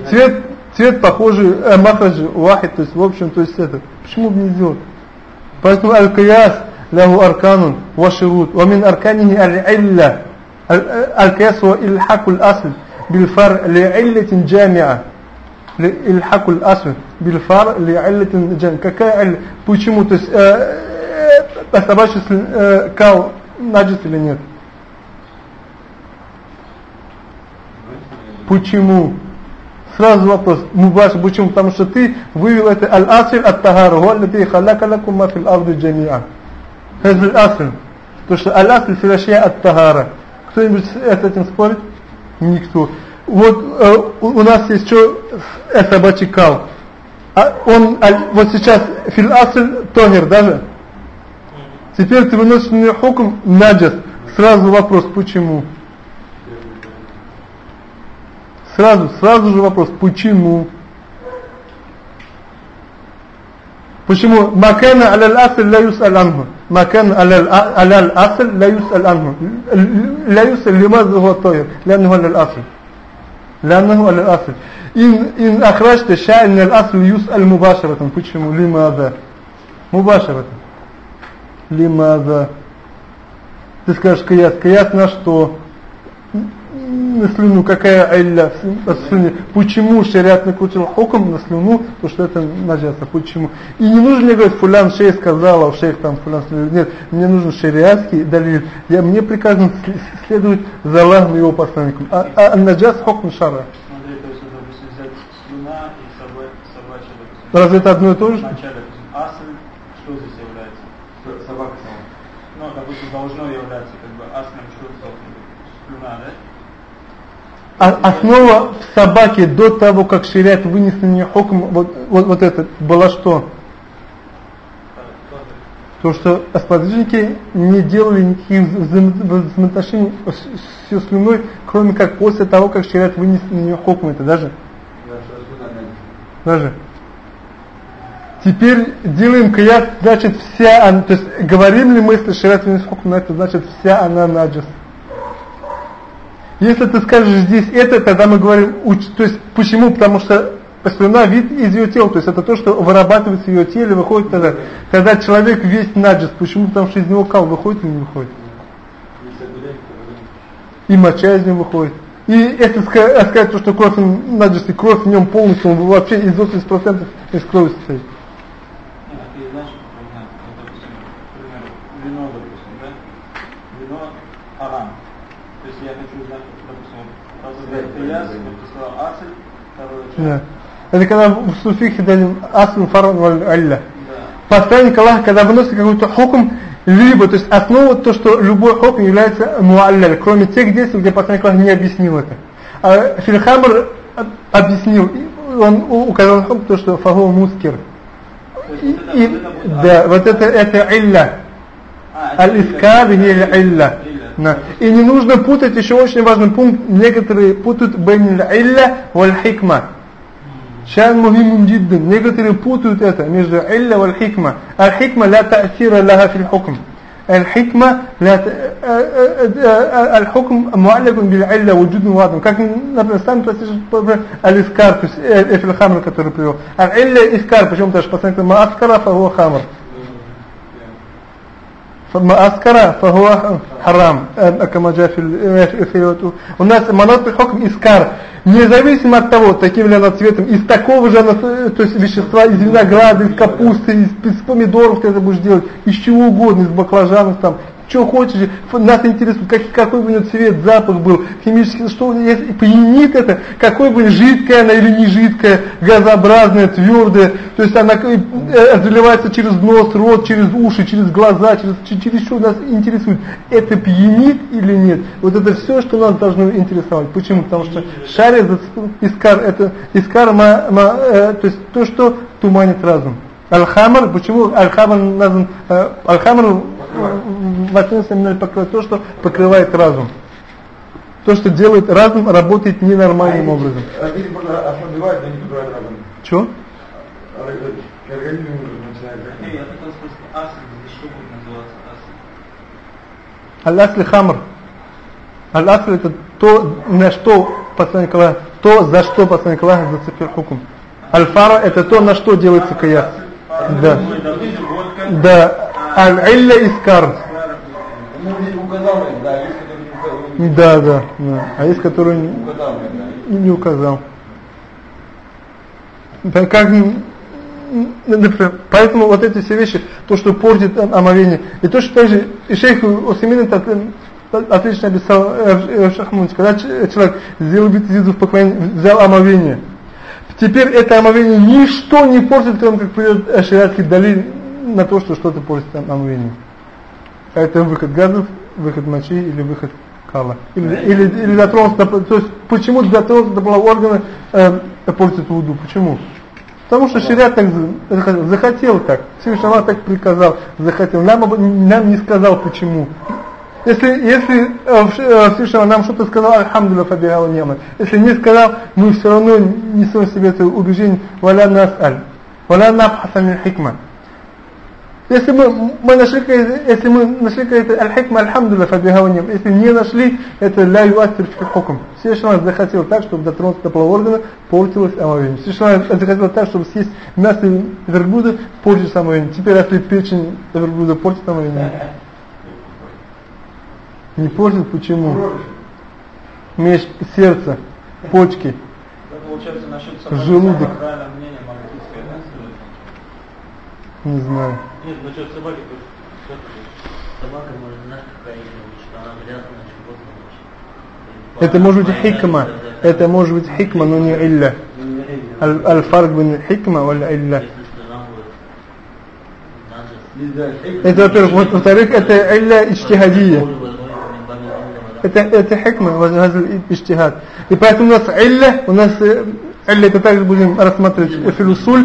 Цвет, цвет похожий, э, махрадж, вахид, то есть в общем, то есть это. Почему бы не сделать? Поэтому аль-кияс, lahu arkanun wa shurut wa min arkanihi al-illa al-qiyas wa ilhaqul асль. بالفرع لعلة جامعة إلحاق الأصل بالفرع لعلة جامعة какая علة почему то есть собачий кал наджис или нет почему Сразу вопрос, мубаш, почему? Потому что ты вывел это аль-аср от-тахара, хуаллати халака лакум ма фил арди джамиа. Это аль-аср. То что аль-аср фил ашья от-тахара. Кто-нибудь с этим спорит? Никто. Вот э, у, у нас что э, собачий кал. А он аль- вот сейчас фил аср тохер даже. Теперь ты выносишь на него хукм наджас. Сразу вопрос, почему? Сразу, сразу же вопрос, почему? Почему? Макана аляль асл ла юсаль анху. Макана аляль асл ла юсаль анху. لا يسأل لماذا هو طير لأنه على الأصل لأنه على الأصل إن, إن أخرجت الشيء من الأصل يسأل مباشرة почему لماذا مباشرة لماذا ты скажешь кияс кияс на что На слюну, какая айля в слюне. Почему шариат накрутил хукм на слюну, то что это наджаса, почему? И не нужно мне говорить, фулян шейх сказал, а шейх там фулян Нет, мне нужен шариатский далиль. Я, мне приказано следовать за Аллахом и его посланником. А, а, наджас хукм шара. Смотри, то есть, вот, допустим, взять слюна и собачья, собачья допустим. Разве это одно и то же? Вначале, допустим, асль, что здесь является? Собака сама. Ну, допустим, должно являться, как бы, аслем, что должно быть? Слюна, да? А, основа в собаке до того, как шариат вынес на нее хукм, вот, вот, вот это, была что? То, что сподвижники не делали никаких взаимо- взаимоотношений с, ее слюной, кроме как после того, как шариат вынес на нее хукм, это даже? Даже. Теперь делаем каяс, значит вся она, то есть говорим ли мы, если шариат вынес хукм это, значит вся она наджас. Если ты скажешь здесь это, тогда мы говорим, то есть почему? Потому что слюна вид из ее тела, то есть это то, что вырабатывается в ее теле, выходит тогда. Когда человек весь наджис, почему? Потому что из него кал выходит или не выходит? И моча из него выходит. И если ска- сказать, то, что кровь наджис, и кровь в нем полностью, он вообще из 80% из крови состоит. Нет, а ты знаешь, как понять, вот, допустим, к примеру, вино, допустим, да? Вино арам. То есть я хочу знать, Кияс, вот сказал Асль, второе Да. Это когда в суффиксе дали аслун фаран валь алля. Посланник Аллаха, когда выносит какой-то хукм, либо, то есть основа то, что любой хукм является муалляль, кроме тех действий, где посланник Аллаха не объяснил это. А Фильхамр объяснил, он указал хукм, то, что фагу И- и- будет да, вот это, это илля. А, Аль-Искар или илля. Да. И не нужно путать, еще очень важный пункт, некоторые путают бен илля валь хикма. Шан мухимун джиддан. Некоторые путают это между илля валь хикма. Аль хикма ла та'сира лаха фил хукм. Аль хикма ла э, э, э, аль хукм муаллакун бил илля вуджудун вадам. Как, например, сам аль искар, то есть фил хамр, который привел. Аль илля искар, причем даже постоянно ма'аскара, фа хамр. فما أسكر فهو حرام э, كما جاء في ال- في у нас манат الحكم إسكار независимо от того таким ли она цветом из такого же она, э, то есть вещества из винограда из капусты из, из помидоров ты это будешь делать из чего угодно из баклажанов там что хочешь, нас интересует, как, какой бы у нее цвет, запах был, химический, что пьянит это, какой бы жидкая она или не жидкая, газообразная, твердая, то есть она э, заливается через нос, рот, через уши, через глаза, через, че- через что нас интересует, это пьянит или нет, вот это все, что нас должно интересовать. Почему? Потому что зацепил искар, это искар, ма, ма, э, то есть то, что туманит разум. Аль-Хамр, почему Аль-Хамр назван, э, Аль-Хамр в ответственности именно покрывает то, что покрывает разум. То, что делает разум, работает ненормальным образом. Организм можно ослабевает, но не покрывает разум. Че? Организм начинает Эй, я хотел спросить, Асль, здесь что будет называться Асль? Аль-Асли Хамр. Аль-Асли это то, на что посланник Аллаха, то, за что посланник Аллаха зацепил хукум. Аль-Фара это то, на что делается каяс. Да. Да. Аль-Илля Искар. Да, который. Да, да. А есть, которые не- Указал, не указал. Да, Как, поэтому вот эти все вещи, то, что портит ом- омовение, и то, что также и шейх от- отлично описал э, в Шахмуте, когда человек сделал битвизу в поклонении, взял омовение, теперь это омовение ничто не портит, кроме как придет шариатский далиль на то, что что-то портит ом- омовение. Это выход газов, выход мочи или выход кала. Или, или, или дотронулся до, то есть почему дотронулся до полового органа э, портит вуду? Почему? Потому что шариат так захотел, так. Всевышний Аллах так приказал, захотел. Нам, нам не сказал почему. Если, если э, э, Всевышний Аллах нам что-то сказал, альхамдулилля фабиал нема. Если не сказал, мы все равно несем в себе это убеждение, валя нас аль, валя набхаса мин хикма. Если мы, мы нашли, если мы нашли какая-то аль-хикма, альхамдулилля, фабихауним. Если не нашли, это ля юастир хукм. Всевышний Аллах захотел так, чтобы дотронуться до полового органа, портилось омовение. Всевышний Аллах захотел так, чтобы съесть мясо верблюда, портилось омовение. Теперь, если печень верблюда портит омовение, не портит, почему? Меж сердце, почки. Да, собаки Желудок. мнение да? Не знаю. Нет, собаки, то что ты Собака может, знаешь, какая именно, что она грязная, животное. Это может быть хикма. Это может быть хикма, но не илля. Аль- Аль-фарк бин хикма валь илля. Это, во-первых. Во- Во-вторых, это илля ичтихадия. Это, это хикма, возможно, ичтихад. И поэтому у нас илля, у нас э, илля, это также будем рассматривать филусуль.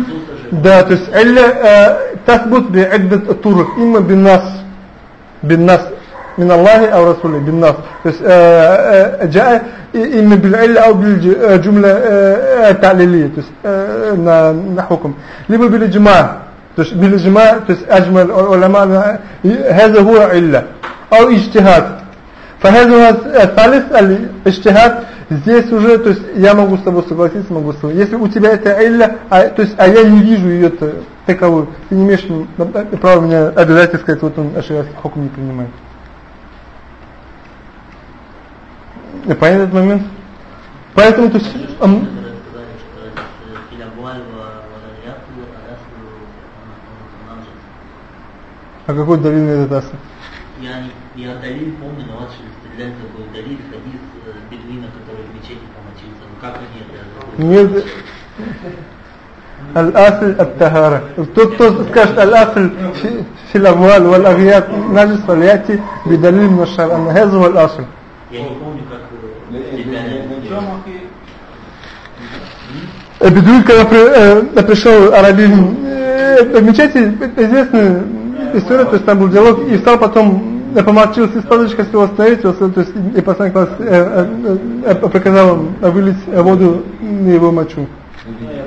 Да, то есть илля э, тасбут би иддат турк, имма бин нас, бин нас, من الله أو رسوله بالنص بس آه، آه، جاء إما بالعلة أو بالجملة آه، التعليلية بس آه، ن- نحوكم لما بالإجماع بس بالإجماع بس أجمل العلماء هذا هو علة أو اجتهاد Альштихат здесь уже, то есть я могу с тобой согласиться, могу с тобой. Если у тебя это илля, то есть, а я не вижу ее таковую, ты не имеешь права меня обязательно сказать, вот он аширатский хокум не принимает. Понятен этот момент? Поэтому, то есть... Он, а какой Давид этот даст? Я не я далиль помню, но ваш стреляет был далиль, хадис э, бедуина, который в мечети помочился. Ну как они это? Нет. الأصل الطهارة тот кто скажет الأصل في, في الأموال والأغيات نجس فليأتي بدليل من الشرع أن هذا هو الأصل Я не помню, как Не- э, не- ребята- не- не- не- Чем и Э, Бедуин, когда при- э, пришел арабин э, в мечети, это известная история, то есть там был диалог, и стал потом, э, помолчился с пазочкой, хотел остановить его, то есть и посланник класс э, э, э, приказал им вылить э, воду на его мочу. Я?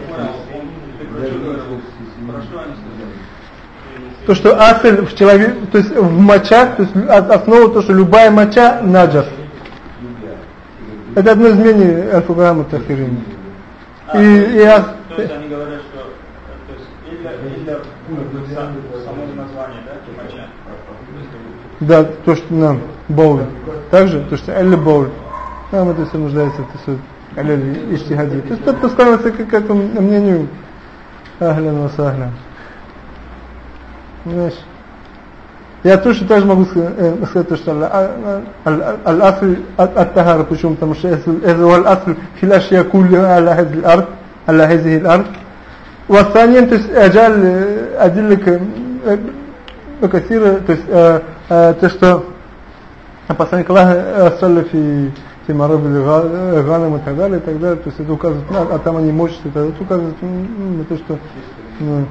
То, что асель в человеке, то есть в мочах, то есть основа то, что любая моча наджас. Это одно из мнений Аль-Фугама Тахирин. А, И я... То есть они говорят, что э, то есть, Иллер, Иллер, сам- само название, да, моча. Да, то, что нам боуль. Также, то, что элли боуль. Нам это все нуждается, то есть элли иштихади. То есть тот, кто склоняется к, к этому мнению, ахлян васахлян. Знаешь, я точно так же могу сказать, э, сказать то, что аль-асль от-тахара, почему? Потому что это аль-асль фил-ашья кулля аля хази аль-ард, аля хази аль-ард. والثانيا то есть أجعل أدلك Кассира, то есть э, э, то, что посланник Аллаха э, Саллафи Тимаров э, Ганом и так далее, и так далее, то есть это указывает, а, а там они мощности, это указывает на то, что... Ну,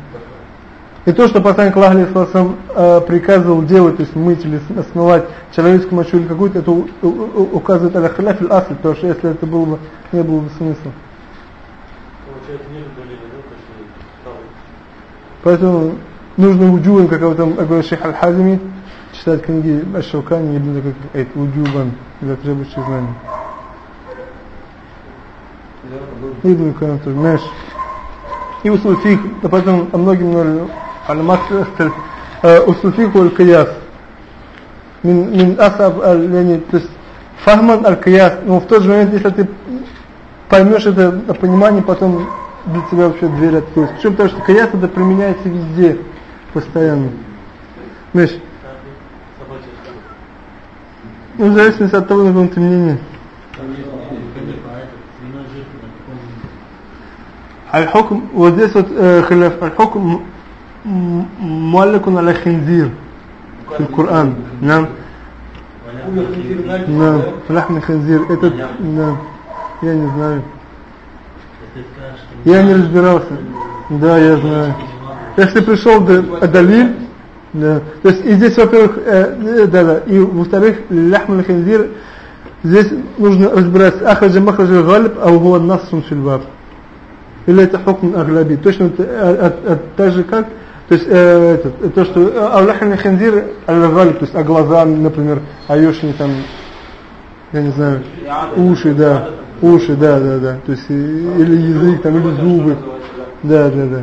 и то, что посланник Аллаха сам э, приказывал делать, то есть мыть или смывать человеческую мочу или какую-то, это у, у, у, указывает аль-халяф аль-асль, потому что если это было бы, не было бы смысла. Поэтому нужно уджубан, как вот там говорит шейх Аль-Хазими, читать книги Аш-Шаукани, как это уджубан, для требующих знаний. Ибн тоже, знаешь. И усул фих, а потом о многим мною алимат усул фих валь кияс. Мин мин асаб аль яни, то есть фахман аль кияс. Но в тот же момент, если ты поймешь это понимание, потом для тебя вообще дверь откроется. Причем потому что кияс это применяется везде, Постоянно. Миш, ну, в зависимости от того, на каком ты мнении. Аль-Хукм, вот здесь вот э, халяф, Аль-Хукм Муалликун Аль-Хинзир в Коран. Нам. Нам. Лахм Хинзир. Этот, нам. Я не знаю. Я не разбирался. Да, я знаю. Если пришел Далиль, да. То есть и здесь, во-первых, э, э да, да, и во-вторых, лахмуль хинзир, здесь нужно разбираться, ахраджа махраджа галиб, а угу насун фильбар. Или это хукм агляби. Точно это, а, а, а, так же как, то есть э, это, э, то, что э, аллахмуль хинзир, аль-галиб, то есть а глаза, например, а юшни там, я не знаю, уши, да, уши, да, да, да, то есть или язык, там, или зубы. Да, да, да.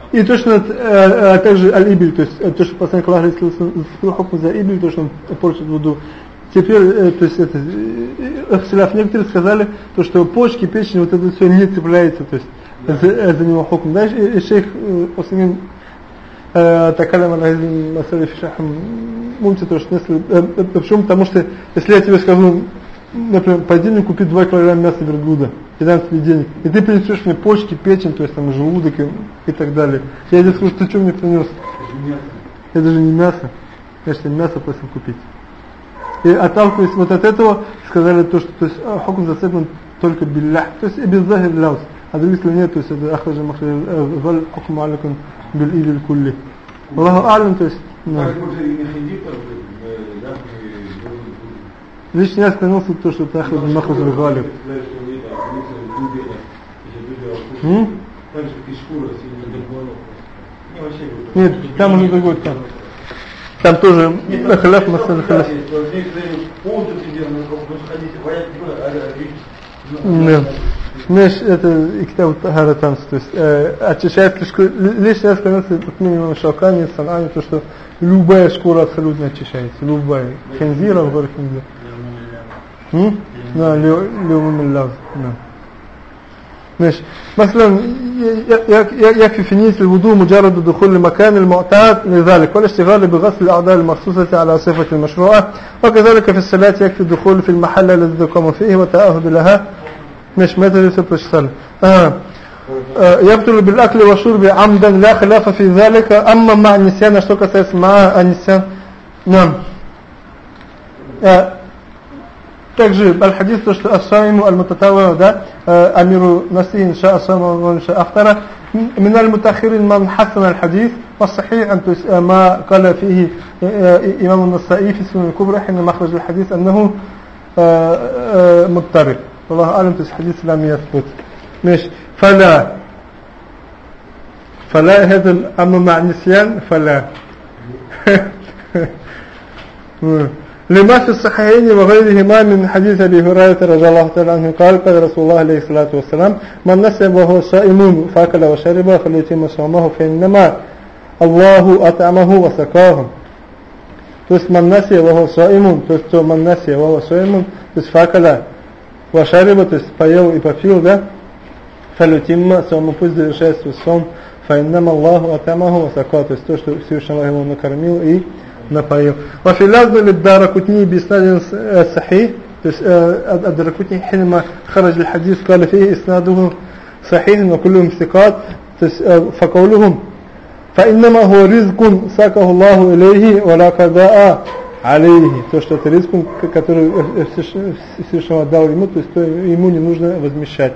И точно а, а э, э, также аль-ибиль, то есть э, то, что посланник Аллаха хукм за ибиль, то, что он портит воду. Теперь, то есть это эхсиляф, некоторые сказали, то, что почки, печень, вот это все не цепляется, то есть да. за, за него хукм. Дальше и, и шейх Усамин такалям аль-газим масалиф шахам мумти, то, что если, почему? Потому что, если я тебе скажу, например, пойди мне купи 2 килограмма мяса верблюда, и дам тебе денег, и ты принесешь мне почки, печень, то есть там желудок и, и так далее. Я тебе скажу, ты что мне принес? Это же не мясо. Тебе мясо просил купить. И отталкиваясь вот от этого, сказали то, что то есть, а, хукм зацеплен только биллях, то есть и без захир ляус. А других если нет, то есть это ахраджа махраджа, валь хукм аликун бил идил кулли. Аллаху алим, то есть, ну. Лично я склонился к тому, что махраджа галиб. М? Нет, там уже другой там. Там тоже халяф, масаль халяф. Да. Меш, это Иктаб Тахара Танс, то есть э, очищает лишь, лишь раз становится как минимум шалкани, санани, то что любая шкура абсолютно очищается, любая. Хензира, в хензир. نعم لعموم اللفظ نعم ماشي. مثلا يكفي في نية الوضوء مجرد دخول المكان المعتاد لذلك والاشتغال بغسل الأعضاء المخصوصة على صفة المشروعة وكذلك في الصلاة يكفي الدخول في المحل الذي قام فيه وتأهد لها. مش متى يسبش صلاة آه. آه يبطل بالأكل والشرب عمدا لا خلاف في ذلك. أما مع النسيان أشتوك سيسمعها النسيان. نعم. آه. تكذيب الحديث تشل الصائم المتطوع ده آه، أمير نسيه إن شاء صام وإن شاء أفطر من المتأخرين من حسن الحديث والصحيح أن آه، ما قال فيه آه، إمام النسائي في السنن الكبرى حين مخرج الحديث أنه مضطرب. والله أعلم تس حديث لم يثبت. مش فلا. فلا هذا الأمر مع نسيان فلا. (laughs) لما في الصحيحين وغيرهما من حديث أبي هريرة رضي الله تعالى عنه قال قال رسول الله عليه الصلاة والسلام من نسي وهو صائم فأكل وشرب فليتم صومه فإنما الله أطعمه وسقاه то есть من نسي وهو صائم то есть من نسي وهو صائم то есть فأكل وشرب то есть поел и попил да فليتم صومه пусть завершает свой сон فإنما الله أطعمه وسقاه то есть то что Всевышний Allah его накормил и напоил. وفي لفظ للدارقطني بإسناد صحيح الدارقطني حينما خرج الحديث قال فيه إسناده صحيح وكلهم ثقات فقولهم فإنما هو رزق ساقه الله إليه ولا قضاء عليه то что это риск который Всевышний дал ему то есть ему не нужно возмещать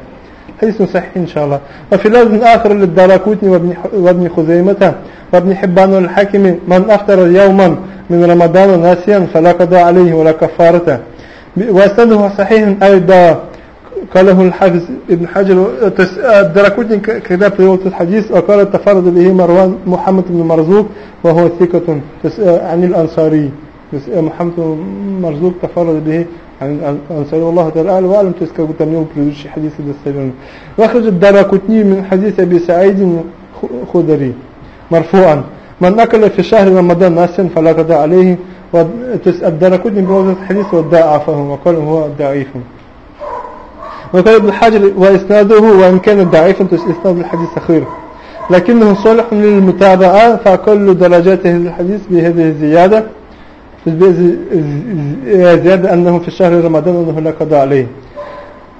حيث صحيح إن شاء الله. وفي لفظ آخر للدراكوتني وابن خزيمة وابن حبان الحاكم من أفطر يوما من رمضان ناسيا فلا قضاء عليه ولا كفارته واستنده صحيح أيضا. قاله الحافظ ابن حجر الدراكوتني كذا في الحديث وقال تفرد به مروان محمد بن مرزوق وهو ثقة عن الأنصاري. محمد مرزوق تفرد به عن الأنصاري والله تعالى أعلم وأعلم تسكى قلت من предыдущий حديث الدستيرون وأخرج الدركوتني من حديث أبي سعيد خدري مرفوعا من أكل في شهر رمضان ناسيا فلا قضاء عليه الدركوتني بوضع الحديث والضعفه وقال هو ضعيف وقال ابن حجر وإسناده وإن كان ضعيفا إسناد الحديث خير لكنه صالح للمتابعة فأقل درجات هذا الحديث بهذه الزيادة زيادة أنه في شهر رمضان أنه لا قضاء عليه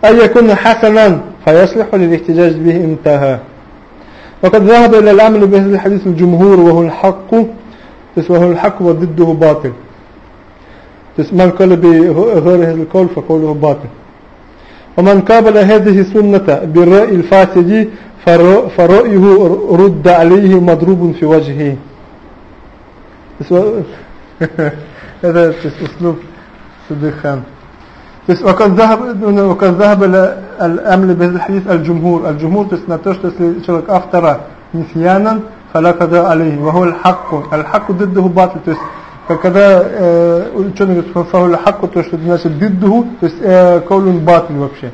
أن يكون حسنا فيصلح للاحتجاج به انتهى وقد ذهب إلى العمل بهذا الحديث الجمهور وهو الحق وهو الحق وضده باطل. من قال بغير هذا القول فقوله باطل. ومن قابل هذه السنة بالرأي الفاسد فرأيه رد عليه مضروب في وجهه. (laughs) هذا أسلوب صديق خان وقد ذهب وقد ذهب الأمل بهذا الحديث الجمهور الجمهور تسنتوش человек أفطر نسيانا فلا قضاء عليه وهو الحق الحق ضده باطل то есть когда ученый говорит فهو الحق то что значит ضده то есть قول باطل вообще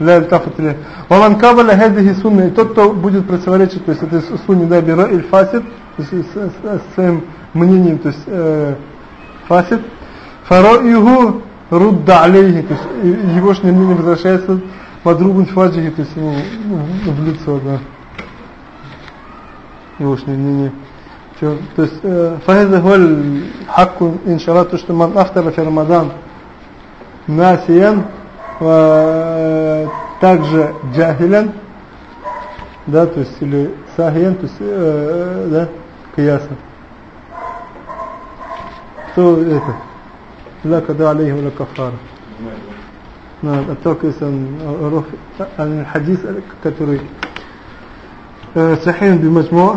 Ваман кабаля хадихи сунна. И тот, кто будет противоречить, то есть этой сунне да бира иль фасид, то есть с своим мнением, то есть э, фаро фароюгу рудда алейхи, то есть его же мнение возвращается мадрубун фаджихи, то есть ему ну, в лицо, да. Его мнение. То есть э, фахаза голь хакку иншалла, то, что ман автора фи рамадан насиян, также джахилян, да, то есть, или сахиян, то есть, э, да, киясом. То это, لا كذا عليه ولا كفارة. نعم أتوقع سنروح عن الحديث كتري آه، صحيح بمجموع.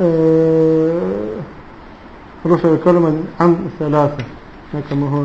آه، روح الكلمة عن ثلاثة. كما هو.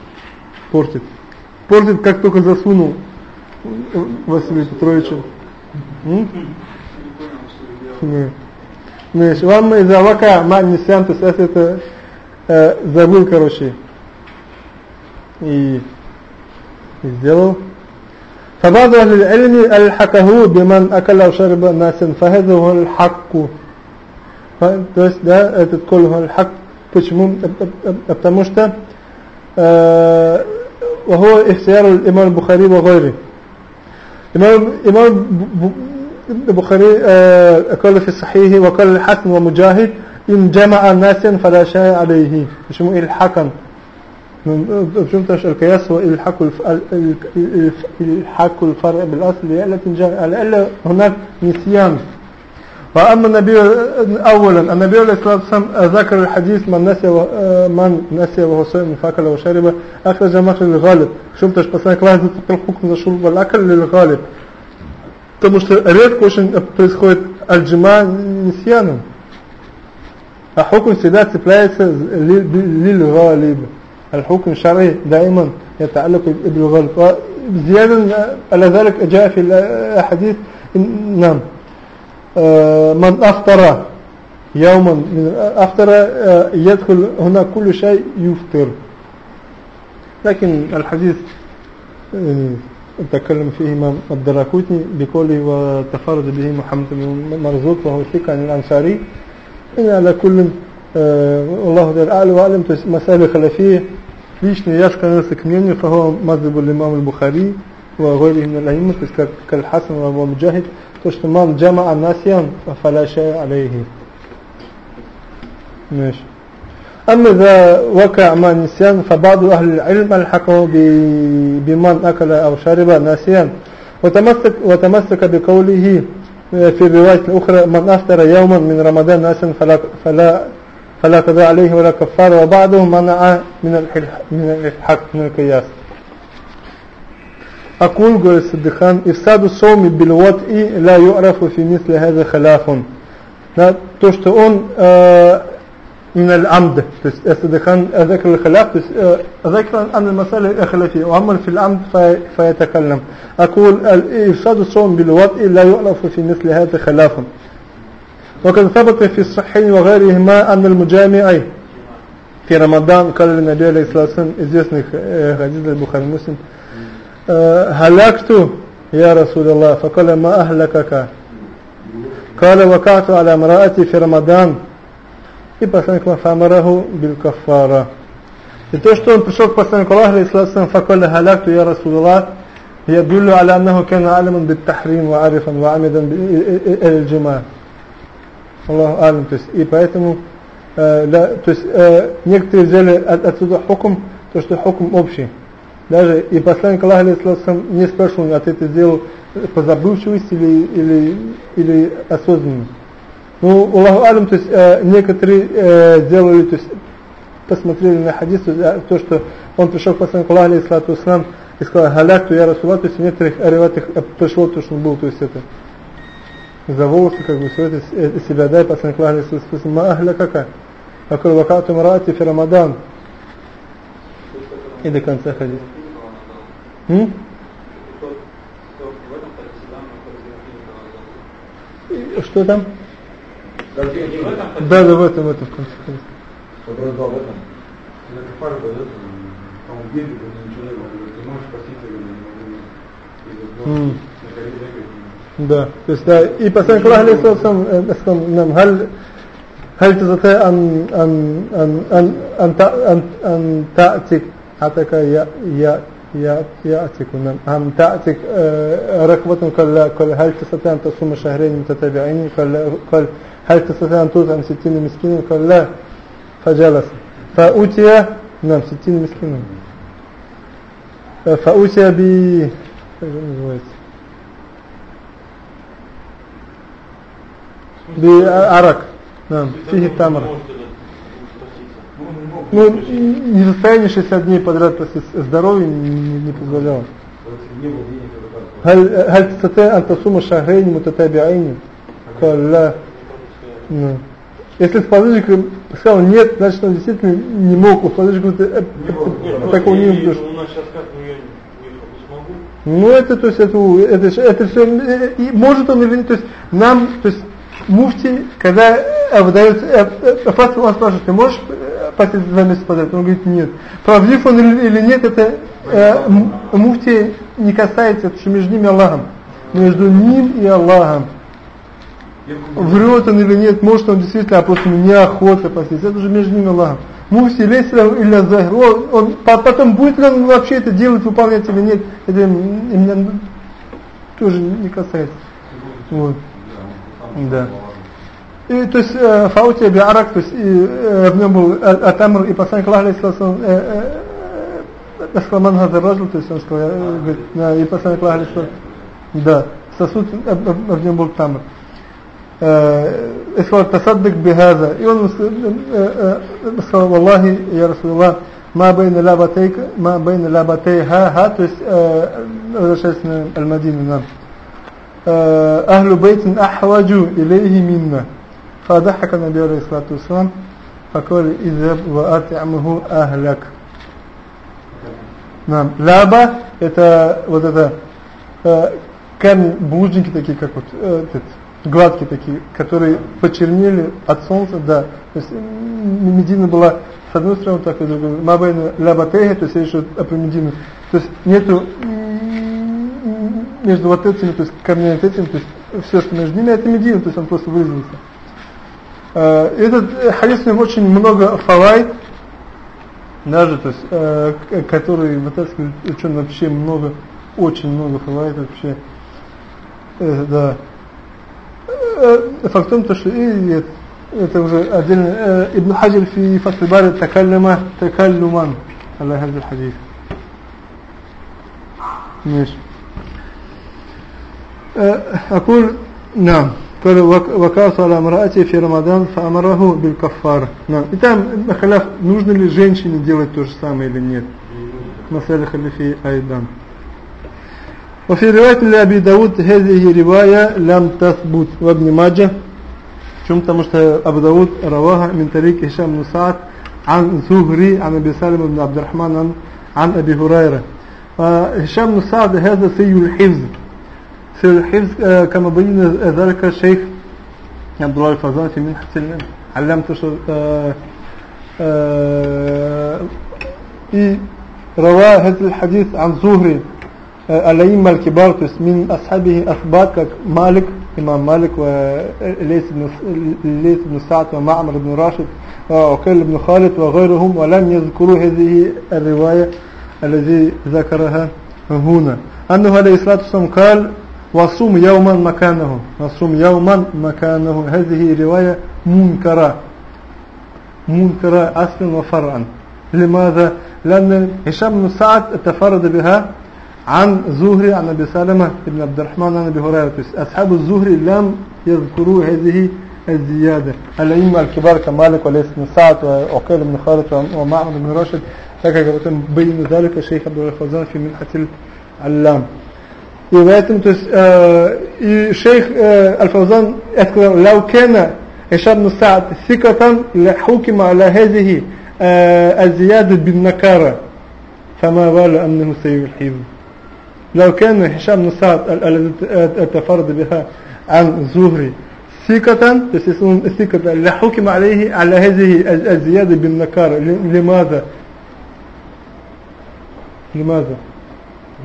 портит портит как только засунул э, Василий Петровича М? Не понял, что вы делаете. Не. Значит, вам из авака манисян, то есть если это э, забыл, короче, и, и сделал. فبعض أهل العلم ألحقه بمن أكل أو شرب ناسا فهذا هو الحق ف- то есть, да, этот коль هو الحق почему? Э, э, э, потому что э, وهو اختيار الإمام البخاري وغيره. إمام البخاري آه، قال في صحيحه وقال الحسن ومجاهد إن جمع ناسا فلا شيء عليه. اسمه الحكم فهمت إيش القياس هو الحق الف... ال- ال- ال- الحق الفرع تنجا لألا هناك نسيان. وأما النبي أولا النبي عليه الصلاة والسلام ذكر الحديث من نسي و... آه، من نسي وهو صائم فأكل وشرب أخرج مخرج الغالب شفت ايش посланник Аллаха зацепил حكم за шурб الأكل للغالب Потому что редко очень происходит альджима нисьяном. А хукм всегда цепляется лиль-галиб. الحكم الشرعي دائما يتعلق بالغالب زيادة على ذلك جاء في الحديث إن- نعم آه، من أفطر يوما من أفطر آه، يدخل هنا كل شيء يفطر لكن الحديث آه، تكلم فيه إمام الدراكوتي بقوله وتفرد به محمد بن مرزوق وهو ثقة عن الأنصاري إن على كل آه، والله تعالى أعلى وأعلم то есть مسألة خلافية лично я склонился к мнению فهو مذهب الإمام البخاري وغيره من الأئمة то есть как كالحسن ومجاهد то что من جمع ناسيا فلا شيء عليه ماشي أما إذا وقع مع نسيان فبعض أهل العلم الحقه ب- بمن أكل أو شرب ناسيا وتمسك, وتمسك بقوله في الرواية الأخرى من أفطر يوما من رمضان ناسا فلا, فلا, فلا قضاء عليه ولا كفار وبعضهم منع من الحل- من الإلحاق من القياس أقول قول الصديقان إفساد الصوم بالوطء لا يعرف في مثل هذا خلاف Да, то, что он э, من العمد то есть الصديقان ذكر الخلاف то есть э, ذكر عن المسألة الخلافية وأما في العمد في فيتكلم أقول إفساد الصوم بالوطء لا يعرف في مثل هذا خلاف وقد ثبت في الصحيح وغيرهما أن المجامع في رمضان قال النبي عليه الصلاة والسلام известный э, حديث البخاري مسلم آه، هلكت يا رسول الله فقال ما أهلكك قال وقعت على امرأتي في رمضان и посланник Аллаха фамараху бил кафара. И то, что он пришел к посланнику Аллаха, алейхиссалам, факаля халакту я Расулаллах, يدل على أنه كان عالما بالتحريم وعارفا وعمدا بالجماع. الله أعلم. То есть, и поэтому э, да, то есть, э, некоторые взяли от, отсюда хукм, то, что хукм общий. Даже и посланник Аллаха, не спрашивал, а ты это сделал по забывчивости или, или, или осознанно. Ну, Аллаху Алям, то есть э, некоторые э, сделали, то есть посмотрели на хадис, то, есть, э, то что он пришел к посланнику Аллаха, алейхиссалату вассалам, и сказал, халакту я Расула, то есть в некоторых ариватах э, пришло то, что он был, то есть это за волосы, как бы все это э, себя, да, посланник Аллаха, алейхиссалату вассалам, ма ахля кака, акал вакату марати фи и до конца хадис. М? И Что там? Да, да, в этом, в этом, в конце хадиса. Который дал в этом. Когда кафара дает, по-моему, деньги, ничего не было. Говорит, Ты можешь спаситься, говорит, не могу. М. На коре бегать. Да, то есть да, и посланник Аллаха алейхиссалам э, сказал нам, هل هل تستطيع أن أن أن أن أن تأ- أن أن تأتيك حتى يا يأتك نعم. تأتيك رقبة قال قال هل تستطيع أن تصوم شهرين متتابعين؟ قال قال هل تستطيع أن تطعم ستين مسكين؟ قال لا. فجلس. فأتي نعم ستين مسكين. فأتي ب بأرق. نعم. فيه التمر. Ну, не в состоянии 60 дней подряд, просто здоровье не, не, не позволяло. Не было денег, это как? هل هل تستطيع أن تصوم شهرين متتابعين؟ قال لا. Ну. Если сподвижник сказал нет, значит он действительно не мог. У сподвижника э, э, такого не И было. У нас сейчас как, ну я не, не смогу. Ну это, то есть, это, это, ж- это все, и может он или нет, то есть, нам, то есть, муфти, когда э, выдается, э, э, Фатих он спрашивает, ты можешь два месяца подряд? Он говорит, нет. Правдив он или, нет, это э, муфти не касается, это что между ними Аллахом. Между ним и Аллахом. Врет он или нет, может он действительно, а просто неохота постить. Это же между ними Аллахом. Муфти лесля или захр. Он, он, по- потом будет ли он вообще это делать, выполнять или нет, это меня тоже не касается. Вот. Да. И, то есть, э, Фаутия Биарак, то есть, и, э, в нем был э, Атамр, и посланник Аллаха, алейхиссалам, Эскламан э, э, Хазарраджл, то есть, он сказал, говорит, да, и посланник Аллаха, алейхиссалам, да, сосуд, в нем был Тамр. Эскал Тасаддык Бихаза. И он сказал, Аллахи, я Расулаллах, ма бейна лабатейка, ма бейна лабатейха, ха, то есть, возвращаясь на Аль-Мадину, нам. Ахлю бейтин ахваджу илейхи минна. فضحك النبي عليه الصلاة والسلام فقال اذهب وأطعمه أهلك نعم лаба это вот это э, камни булыжники такие как вот э, этот, гладкие такие которые почернели от солнца да то есть м, Медина была с одной стороны вот так вот другой мабайна лабатеха то есть речь идет о про Медину то есть нету м, между вот этими то есть камнями вот этими то есть все что между ними это Медина то есть он просто выделился Э, этот э, хадис в нем очень много фавайд даже, то есть, э, к- которые вытаскивают ученые вообще много, очень много фавайд вообще, э, да. Э, факт в том, то, что и, это, это уже отдельно, э, Ибн Хаджир في فتح الباري تكلم تكلما على هذا الحديث ماشي آه، أقول نعم قال وك- وكاس على امرأتي في رمضان فأمره بالكفارة نعم и там на халяф нужно ли женщине делать то же самое или нет مسألة خلفي أيضا وفي رواية لأبي داود هذه رواية لم تثبت وابن ماجه شو потому что أبو داود رواها من طريق هشام بن سعد عن زهري عن أبي سالم بن عبد الرحمن عن, عن أبي هريرة هشام بن سعد هذا سيء الحفظ في الحفظ آه، كما بين ذلك الشيخ عبد الله الفرزان في منحة علامة آه، رواه هذا الحديث عن زهري آه، الأئمة الكبار من أصحابه أثبات مالك إمام مالك وليس بن ليس بن سعد ومعمر بن راشد وعقيل بن خالد وغيرهم ولم يذكروا هذه الرواية الذي ذكرها هنا. أنه عليه الصلاة والسلام قال وصوم يوما مكانه. وصوم يوما مكانه. هذه رواية منكرة. منكرة أصلا وفرعا. لماذا؟ لأن هشام بن سعد تفرد بها عن زهري عن أبي سلمة بن عبد الرحمن عن أبي هريرة. أصحاب الزهري لم يذكروا هذه الزيادة. الأئمة الكبار كمالك وليس بن سعد وعقيل بن خالد ومعمر بن راشد هكذا بين ذلك الشيخ عبد الله في منحة العلام. И поэтому, то есть, э, и шейх э, Аль-Фаузан сказал, لو كان هشام بن سعد ثقة لحكم على هذه آه، الزيادة بالنكارة فما بال أنه سيء الحفظ لو كان هشام بن سعد ال- الذي تفرد بها عن زهري ثقة تسيسون ثقة لحكم عليه على هذه الز- الزيادة بالنكارة ل- لماذا لماذا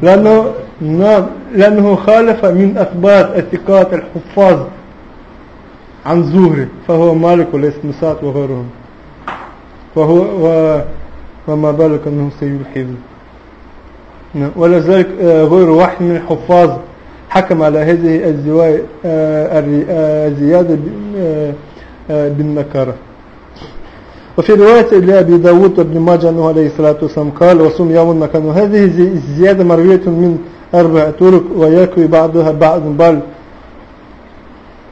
لأنه نعم لأنه خالف من أثبات الثقات الحفاظ عن زهري فهو مالك وليس سعد وغيرهم فهو و وما بالك أنه سيء الحفظ نعم. ولذلك آه، غير واحد من الحفاظ حكم على هذه الزيادة آه، آه، بالنكارة وفي رواية لأبي داود وابن ماجه أنه عليه الصلاة والسلام قال وصوم يوم مكانه هذه زي- الزيادة مروية من أربع طرق ويكوي بعضها بعض بل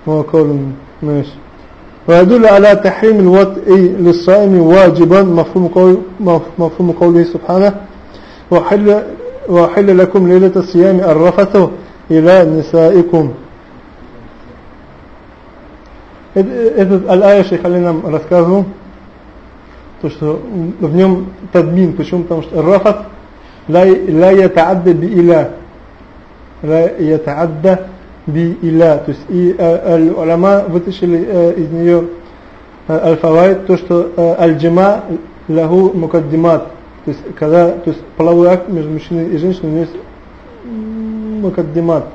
هو قول ماشي ويدل على تحريم الوطء للصائم واجبا مفهوم قول مفهوم قوله سبحانه وحل وحل لكم ليلة الصيام الرفث إلى نسائكم Этот аль-ая шейх Али нам рассказывал, то, что в нем тадмин. Почему? Потому что рафат ла ятаадда би иля. Ла ятаадда би иля. То есть и э, аль-улама вытащили э, из нее э, аль-фавайд, то, что аль-джима лагу мукаддимат. То есть, когда, то есть половой акт между мужчиной и женщиной у него есть мукаддимат.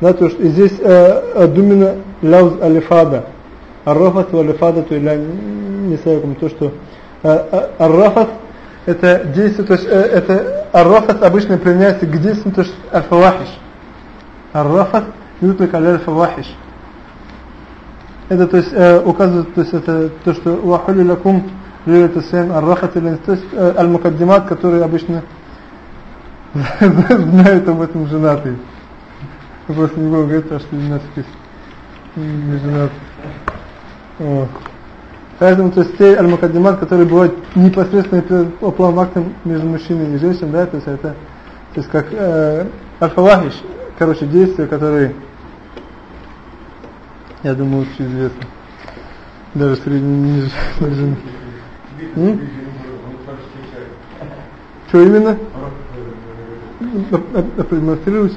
Да, то что здесь э, думина лауз алифада. Аррафат валифада то иля нисайкум. То, что аррафат это действие, то есть э, это аррафат обычно применяется к действию, то есть аль-фавахиш. Аррафат ютлик аль-фавахиш. Это то есть э, указывает, то есть это то, что вахули лакум лилата сейм аррафат, то есть э, аль-мукаддимат, которые обычно (laughs) знают об этом женатые. Просто не буду говорить, что у нас не женат. Поэтому, то есть, те аль-мукаддимат, которые бывают непосредственно половым актом между мужчиной и женщиной, да, то есть это, то есть как э, аль-фавахиш, короче, действия, которые, я думаю, лучше известны. Даже среди нижних. Что именно? Продемонстрируйте.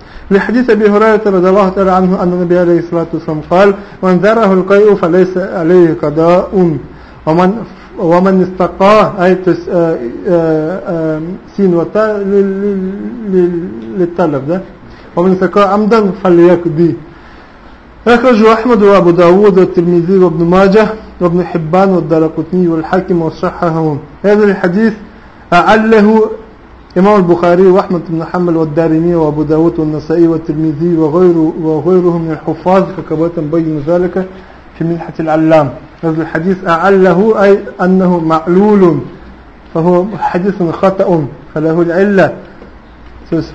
لحديث أبي هريرة رضي الله تعالى عنه أن النبي عليه الصلاة والسلام قال من ذره القيء فليس عليه قضاء. ومن ومن استقى أي سين وتاء للطلب ده. ومن استقى عمدا فليقضي. أخرجه أحمد وأبو داود والترمذي وابن ماجه وابن حبان والدارقطني والحاكم وصححه. هذا الحديث أعله إمام البخاري وأحمد بن حنبل والدارمي وأبو داود والنسائي والترمذي وغيره وغيرهم من الحفاظ فكبرت بين ذلك في منحة العلام. هذا الحديث أعله أي أنه معلول فهو حديث خطأ فله العلة.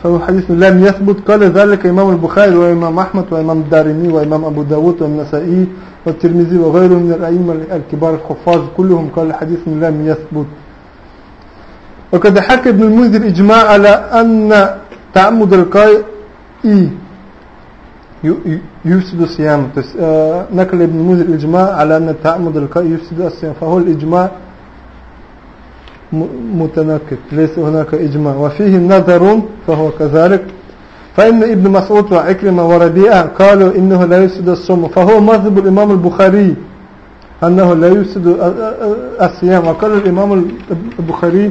فهو حديث لم يثبت. قال ذلك إمام البخاري وإمام أحمد وإمام الدارمي وإمام أبو داود والنسائي والترمذي وغيرهم من الأئمة الكبار الحفاظ كلهم قال الحديث لم يثبت. وقد حكى ابن المنذر إجماع على أن تعمد القائء يفسد الصيام. نقل ابن المنذر إجماع على أن تعمد القائء يفسد الصيام. فهو الإجماع متناقض. ليس هناك إجماع. وفيه نظر فهو كذلك. فإن ابن مسعود وعكرمة وربيعة قالوا إنه لا يفسد الصوم. فهو مذهب الإمام البخاري أنه لا يفسد الصيام. وقال الإمام البخاري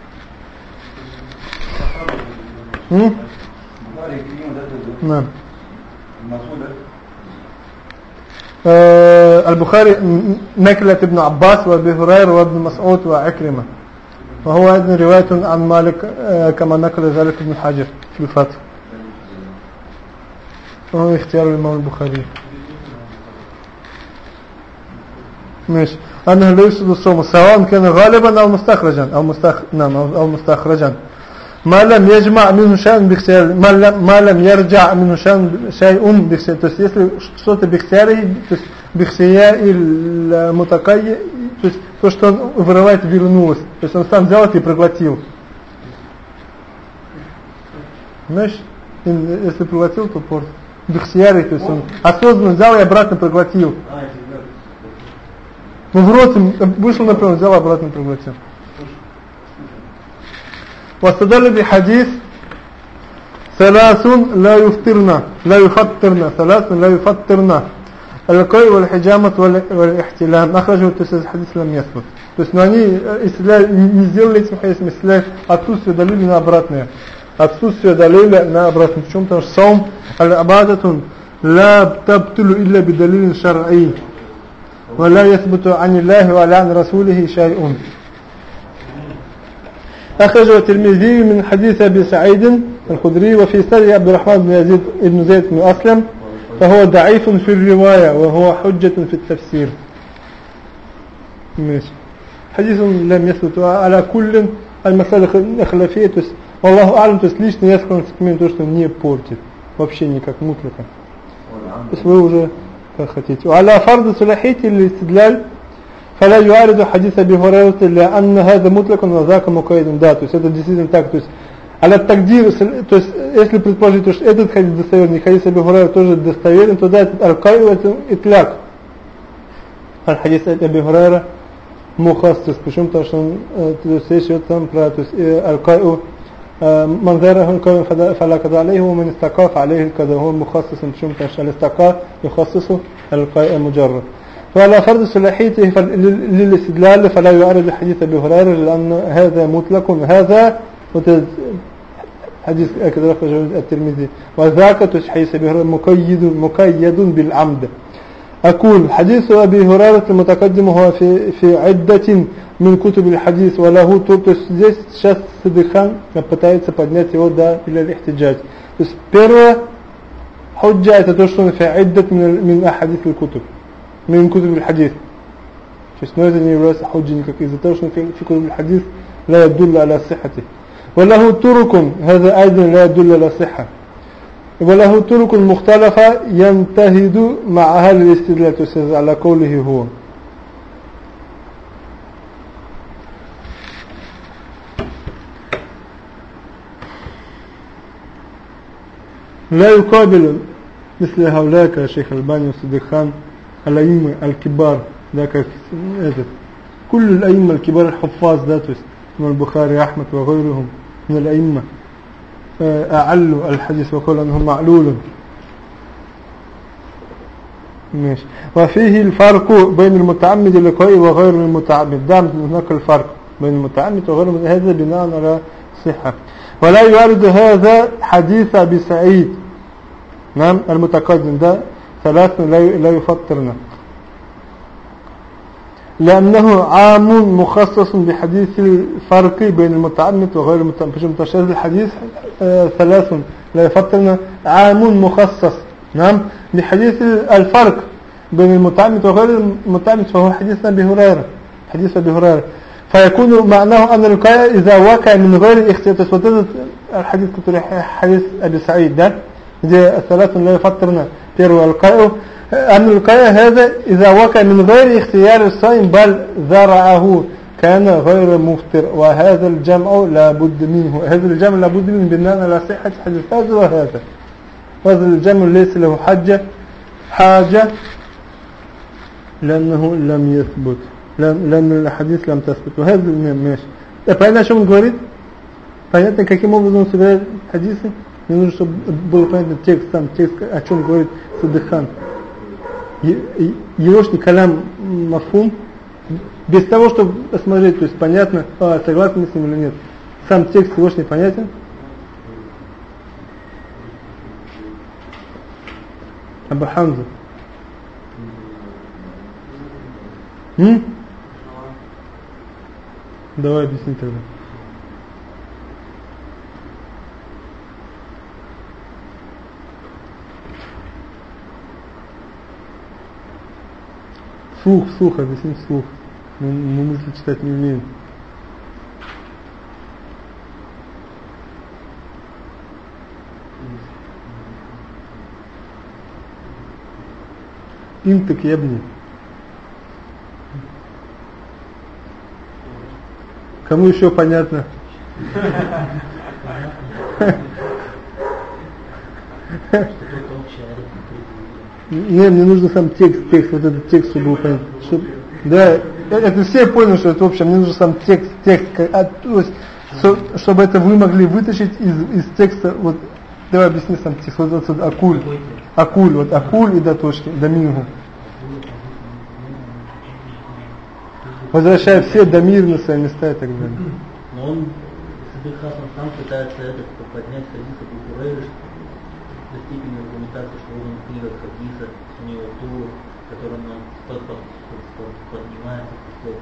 نعم نعم. آه البخاري نكلة ابن عباس وأبي هريرة وابن مسعود وعكرمة. وهو أيضا رواية عن مالك آه كما نقل ذلك ابن حجر في الفتح. وهو اختيار الإمام البخاري. ماشي. أنه ليس بالصوم سواء كان غالبا أو مستخرجا أو مستخ... نعم أو مستخرجا. ما лям яджма мину шайун бихтиари, ма лям ярджа мину шайун бихтиари. То есть если что-то бихтиари, то есть бихтия или э, мутакайя, то есть то, что он вырывает, вернулось. То есть он сам взял это и проглотил. Знаешь, если проглотил, то порт. Бихтиари, то есть он осознанно взял и обратно проглотил. Ну в рот э, вышел, например, взял, обратно проглотил. واستدل بحديث ثلاث لا يفطرنا لا يفطرنا ثلاث لا يفطرنا القي والحجامة وال- والاحتلام أخرجه التسعة حديث لم يثبت то есть но они э, истиляль- не сделали этим хадисом истиляль отсутствие далили на обратное отсутствие далиля на обратное почему потому что саум аль-абадатун لا تبطل إلا بدليل شرعي ولا يثبت عن الله ولا عن رسوله شيء أخرجه الترمذي من حديث أبي سعيد الخدري وفي سند عبد الرحمن بن يزيد بن زيد بن أسلم فهو ضعيف في الرواية وهو حجة في التفسير ماشي حديث لم يثبت على كل المسألة خلافية то есть, والله أعلم то есть лично я склонен к то что не портит вообще никак мутлика то есть вы уже как хотите وعلى فرض صلاحية الاستدلال فلا يعارض حديث أبي هريرة لأن هذا مطلق وذاك مقيد да то есть это действительно так то есть على التقدير то есть если предположить то, что этот хадис достоверный хадис Аби Хурайра тоже достоверен то да этот аль-кай это итляк الحديث أبي هريرة مخصص почему потому что он э, то есть речь идет там про то есть القاء من ذره القاء فلا قضاء عليه ومن استقى فعليه القضاء هو مخصص почему потому что الاستقى يخصص القاء المجرد فعلى فرض صلاحيته فل- للاستدلال فلا يعرض حديث أبي هريرة لأن هذا مطلق هذا وت- حديث كذا أخرجه الترمذي وذاك تش حديث أبي هريرة مقيد مقيد بالعمد أقول حديث أبي هريرة المتقدم هو في في عدة من كتب الحديث وله то то есть здесь сейчас Садыхан пытается поднять его до إلى الاحتجاج то есть первое حجة это то что он في عدة من من أحاديث الكتب من كتب الحديث. It's not any رأس حجة في كتب الحديث لا يدل على صحته. وله طرق هذا أيضا لا يدل على صحة. وله طرق مختلفة ينتهد مع أهل الاستدلال على قوله هو. لا يقابل مثل هؤلاء الشيخ الباني وصديق خان. الأئمة الكبار ذاك كل الأئمة الكبار الحفاظ ذاته من البخاري أحمد وغيرهم من الأئمة أعلوا الحديث وقال أنهم معلول. ماشي. وفيه الفرق بين المتعمد اللقائي وغير المتعمد. دام هناك الفرق بين المتعمد وغير المتعمد هذا بناء على صحة. ولا يورد هذا حديث أبي سعيد. نعم المتقدم ده ثلاث لا يفطرنا. لأنه عام مخصص بحديث الفرق بين المتعمد وغير المتعمد فشو متشابه الحديث؟ آه ثلاث لا يفطرنا. عام مخصص نعم بحديث الفرق بين المتعمد وغير المتعمد فهو حديث أبي هريرة. حديث أبي هريرة. فيكون معناه أن الوقاية إذا وقع من غير اختيار تسودد الحديث كنت حديث أبي سعيد ده دي الثلاث لا يفطرنا. بيرو القاء أن القاء هذا إذا وقع من غير اختيار الصائم بل ذرعه كان غير مفطر وهذا الجمع لابد منه هذا الجمع لابد منه بناء على صحة حديث هذا وهذا هذا الجمع ليس له حجة حاجة لأنه لم يثبت لأن لأن الحديث لم تثبت وهذا ماشي понятно о чем он говорит понятно каким образом он собирает хадисы Мне нужно чтобы был понятно текст сам текст о чем говорит Садыхан Егошний калям мафум без того чтобы посмотреть то есть понятно а, согласны с ним или нет сам текст Егошний понятен Абу Хамза М? Давай объясни тогда. Слух, слух, объясни слух. Мы, мы мысли читать не умеем. Интак ябни. Кому еще понятно? Общее Не, мне нужно сам текст, текст, вот этот текст, чтобы понять. Чтоб- да, э- это все поняли, что это общее, мне нужен сам текст, текст, как- а, то есть, со- чтобы это вы могли вытащить из, из текста, вот, давай объясни сам текст, вот отсюда, акуль, акуль, вот акуль и до точки, до мингу. Возвращая все дамир на свои места и так далее. Но он, Садык Хасан сам пытается это поднять хадис Абу Хурейры до степени аргументации, что вот он в книгах хадиса, у него тур, которым он под- под- под- поднимается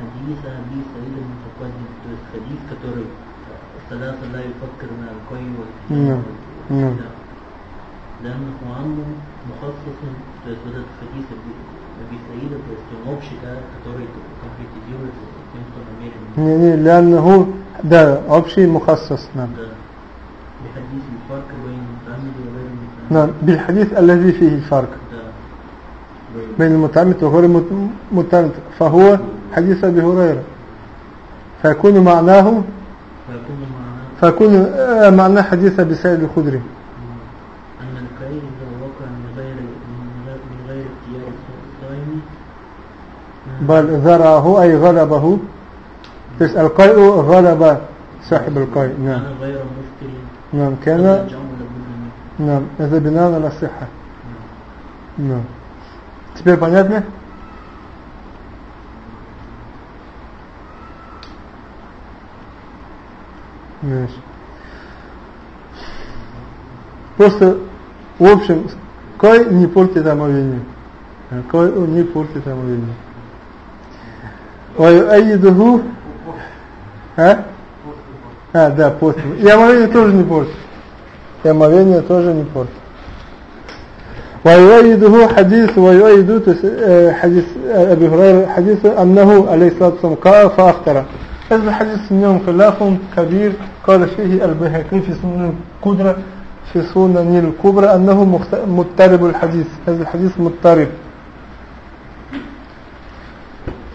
حديث أبي سعيد المتقدم то есть حديث который ثلاثة لا يفكر من القيم نعم. نعم. لأنه عام مخصص то есть вот этот حديث أبي أبي سعيد то есть он общий да который конкретизирует тем кто намерен Не, не, لأنه да, общий مخصص نعم да بحديث الفرق بين المتعمد وغير المتعمد نعم بالحديث الذي فيه الفرق ده بين المتعمد وغير المت- المتعمد فهو حديث أبي هريرة فيكون معناه فيكون معناه فيكون آه، معناه حديث أبي سعيد الخدري أن الكيل إذا وقع من غير من غير, من غير اختيار الصائم بل ذرعه أي غلبه بس القيء غلب صاحب القيء نعم كان غير مفتر نعم كان الجمع لابد منه نعم это بناء على الصحة نعم теперь понятно Значит. Просто, в общем, кой не портит омовение. Кой не портит омовение. ويؤيده а? А, да, после. И омовение тоже не портит. И омовение тоже не портит. ويؤيده حديث ويؤيد تس- آه، حديث آه، أبي هريرة حديث أنه عليه الصلاة والسلام قال فأفطر هذا الحديث منهم خلاف كبير. قال فيه البيهقي في سنن القدرة في سنن الكبرى أنه مضطرب الحديث هذا الحديث مضطرب.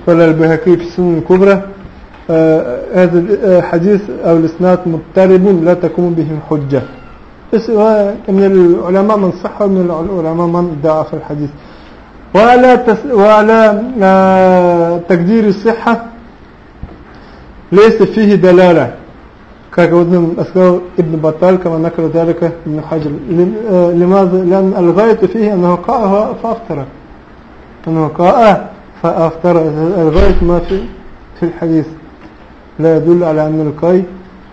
قال البيهقي في سنن الكبرى آه، هذا الحديث أو الإسناد مضطرب لا تكون به حجة. بس هو من العلماء من صح ومن العلماء من ضعف الحديث. وعلى تس وعلى آه، تقدير الصحة ليس فيه دلالة كابن أسكار ابن بطال كما نقل ذلك ابن حجر لم- آه، لماذا؟ لأن الغاية فيه أنه قاء فأفطر أنه قاء فأفطر الغاية ما في في الحديث لا يدل على أن القي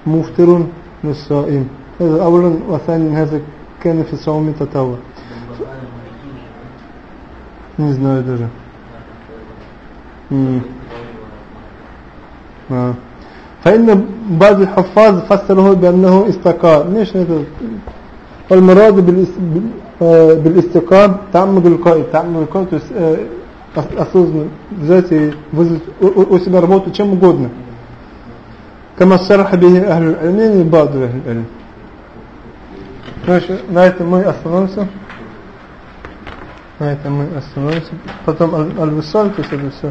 مفطر للصائم هذا أولا وثانيا هذا كان في صوم تطوع المسألة المالكية не знаю даже مم. آه. فإن بعض الحفاظ فسره بأنه استقاء ليش هذا والمراد بالاس- بال- آه، بالاستقام تعمد القائد تعمد القائد то есть, э, ос- осознанно взять и вызвать у, у- у себя работу чем угодно كما صرح به أهل العلم и بعض أهل العلم Значит, на этом мы остановимся на этом мы остановимся потом аль- аль-висаль то есть это все